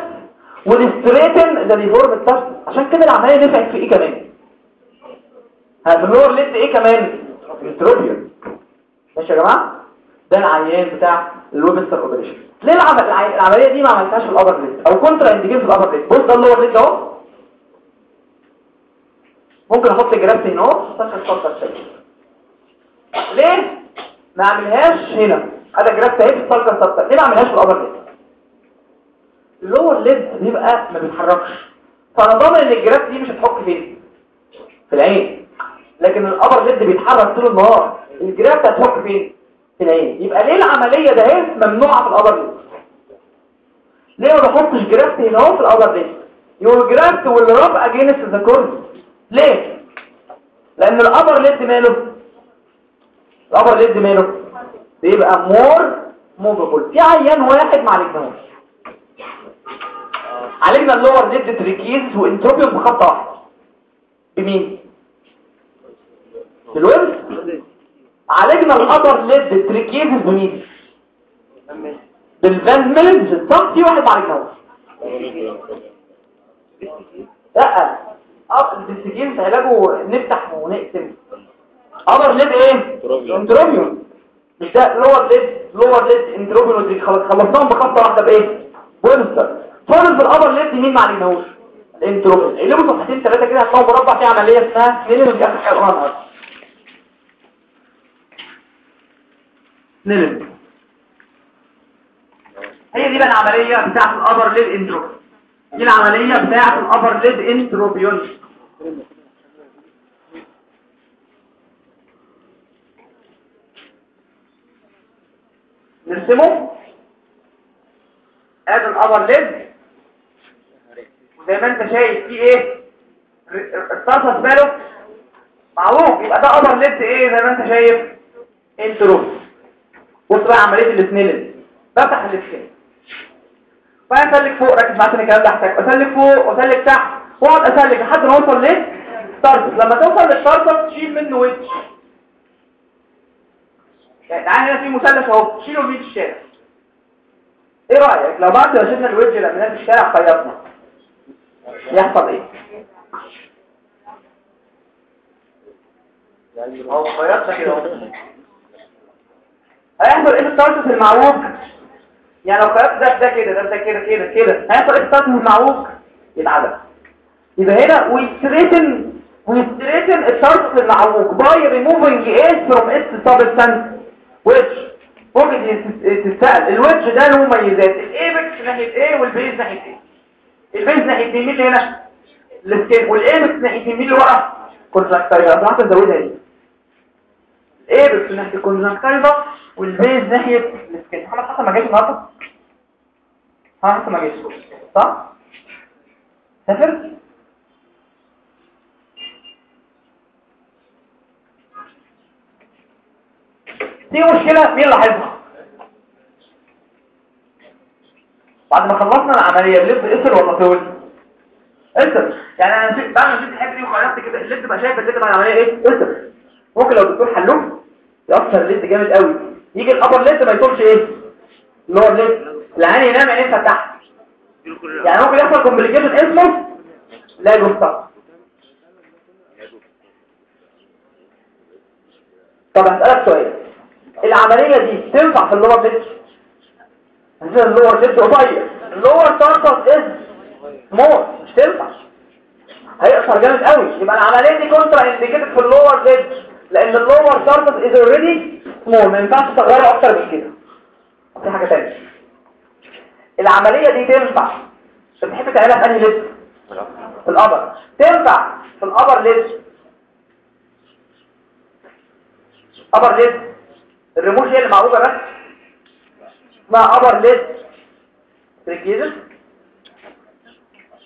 [SPEAKER 1] والستريتن ذا ديفورمد تارسس عشان كده العملية نفعت في إيه كمان؟ في اللور ليد إيه كمان؟ التروبيون. ماشي يا جماعة؟ ده العيان بتاع الويبستر اوبريشن ليه العمل العملية دي ما عملتهاش في الابر ليد أو كونترا انديكين في الابر ليد بص ده اللور ليد أهو. ممكن أحط جرافت هنا أهو. السطر الشكل ليه؟ ما أعملهاش هنا. ادي graft أهي في السلكه ليه ما أعملهاش في الابر ليد اللور ليد بيبقى ما بيتحركش. فانا ضامن إن ال graft دي مش هتحك فين في العين. لكن ال upper lid بيتحرك طول النهار. ال graft هتحك فين في العين. يبقى ليه العملية ده اهي ممنوعة في ال upper lid ليه ما بحطش graft هنا أهو في ال upper lid your graft will rub against the cornea ليه؟ لأن ال upper lid ماله. ال upper lid ماله. بيبقى more movable في عيان واحد ما عالجناهوش عالجنا ال lower lid trichiasis و entropion بخط واحد بمين؟ بال Wies عالجنا ال upper lid trichiasis بمين بال Van Millingen's الصف في واحد عالجناهوش لا. آه الديستيجينز علاجه نفتح ونقسم. ابر ليد إيه؟ انتروبيوم مش ده لور ليد لور ليد انتروبيوم خلاص خلصناهم بخطة واحدة بإيه؟ بولستر فاضل في الابر ليد مين ما عليناهوش الانتروبيوم اللي له صفحتين ثلاثة كده هتلاقوا مربع فيه عملية اسمها نيلم حلقه النهارده نيلم هي دي بقى العملية بتاعة ال upper lid entropion دي العملية بتاعة ال upper lid entropion نرسمه. ادي ال upper lid وزي ما انت شايف في إيه؟ ال tarsus ماله معووج يبقى ده upper lid إيه زي ما انت شايف؟ انترو بص بقى عملية السنيلن بفتح السكين وأنا اسلك فوق ركز معايا الكلام ده احتاج اسلك فوق واسلك تحت. واقعد اسلك لحد ما اوصل ليه طرف لما توصل للطرف تشيل منه وش يعني تعالى هنا في مثلث اهو. شيله بيه الشارع إيه رأيك؟ لو بعد ما شفنا الوجه لما في الشارع خيطنا. يحصل إيه؟ هيحصل إيه ال tarsus المعوج؟ يعني لو خيطت ده ده كده ده ده كده كده كده. هيحصل إيه ال tarsus المعوج؟ يتعدل يبقى هنا we straighten we straighten ال tarsus المعوج باي ريموفنج إيه from its substance wedge ممكن تتسأل الوجه ده له مميزات. ال apex ناحية إيه وال base ناحية إيه ال base ناحية مين هنا؟ ال skin وال apex ناحية مين اللي ورا conjunctiva أنا حتى نزودها دي. ال apex ناحية ال conjunctiva وال base ناحية ال skin محمد حسن ما جاش النهارده. ها حسن ما جاش صح؟ سافر. دي مشكلة؟ مين اللي بعد ما خلصنا العملية ال lid قصر ولا طول؟ قصر. يعني أنا بعد ما قصيت الحته دي وخلصت كده ال lid تبقى شايف ال lid بعد العملية إيه؟ قصر. ممكن لو الدكتور حلوف يقصر ال lid جامد قوي. يجي ال upper lid ما يطولش إيه؟ ال lower lid العيان ينام عينيه تحت يعني ممكن يحصل complication اسمه لا يستطيع طب هسألك سؤال. العملية دي تنفع في ال lower lid مثلا ال lower lid قصير ال lower tarsus is small مش تنفع هيقصر جامد قوي يبقى العملية دي contraindicated في ال lower lid لأن ال lower tarsus is already small ما ينفعش تصغره أكتر من كده في حاجة تانية العملية دي تنفع بتحب تعملها في انهي lid في ال upper تنفع في ال upper lid upper lid الرموش هي اللي معووجة بس اسمها upper lid تريكيزس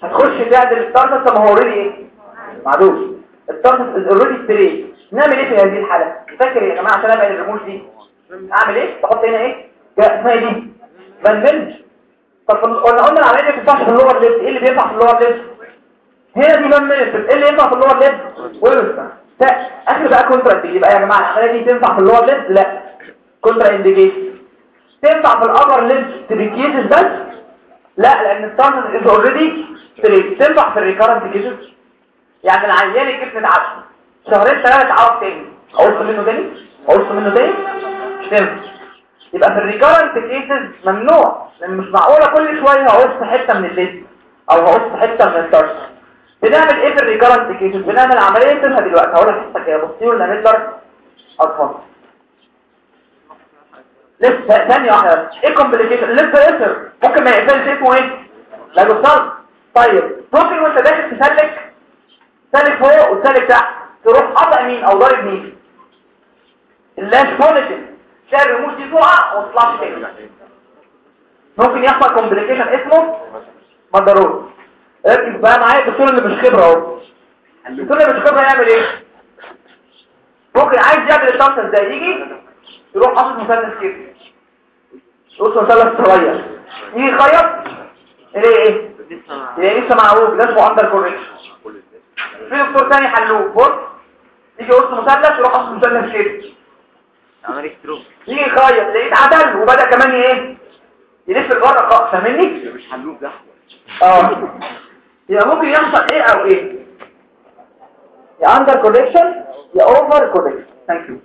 [SPEAKER 1] هتخش تعدل التارتس ما هو اوريدي إيه؟ معدوش التارتس از اوريدي ستريت نعمل إيه في هذه الحالة؟ فاكر يا جماعة عشان أبعد الرموش دي؟ أعمل إيه؟ بحط هنا إيه؟ اسمها إيه دي؟ بنمج طب قلنا قلنا العملية دي ما بتنفعش في اللور ليد إيه اللي بينفع في اللور ليد هنا دي بنمج إيه اللي ينفع في اللور ليد ويلسون آخر بقى كونترا يبقى يا جماعة العملية دي تنفع في اللور ليد لا. كونترا انديكيت تنفع في الأبر ليد تريكيزس بس لا لأن التارجت از اوريدي تنفع في الريكارنت كيسز يعني العيان الكتف اتعب شهرين ثلاثة اتعرف تاني. اقص منه تاني؟ اقص منه تاني؟ مش تنفع يبقى في الريكارنت كيسز ممنوع لأن مش معقولة كل شوية هقص حتة من الليد أو هقص حتة من التارجت بنعمل إيه في الريكارنت كيسز بنعمل عملية اسمها دلوقتي. هقول لك حتة كده. بصير نمدر اطفال لسه ثانية واحدة. إيه كومبليكيشن لسه يسر ممكن ما يقفلش اسمه إيه؟ لا يوصل طيب ممكن وأنت داخل تسلك تسلك فوق وتسلك تحت تروح قطع مين أو ضارب مين؟ اللاش بونيتن تلاقي الرموش دي تقع وما تطلعش تاني ممكن يحصل كومبليكيشن اسمه؟ مدروس ركز بقى معايا الدكتور اللي مش خبرة أهو. الدكتور اللي مش خبرة يعمل إيه؟ ممكن عايز يعمل الطمسه إزاي؟ يجي يروح حاطط مثلث كده بص مثلث صغير يجي يخيط؟ يلاقي إيه يلاقي لسه معوج ده اسمه under correction في دكتور تاني حلوف. بص يجي يقص مثلث يروح حاطط مثلث كده يجي يخيط يلاقيه اتعدل وبدأ كمان إيه؟ يلف خالص. فاهمني؟
[SPEAKER 2] مش حلوب ده
[SPEAKER 1] آه. يبقى ممكن يحصل إيه أو إيه؟ يا under correction يا over correction thank you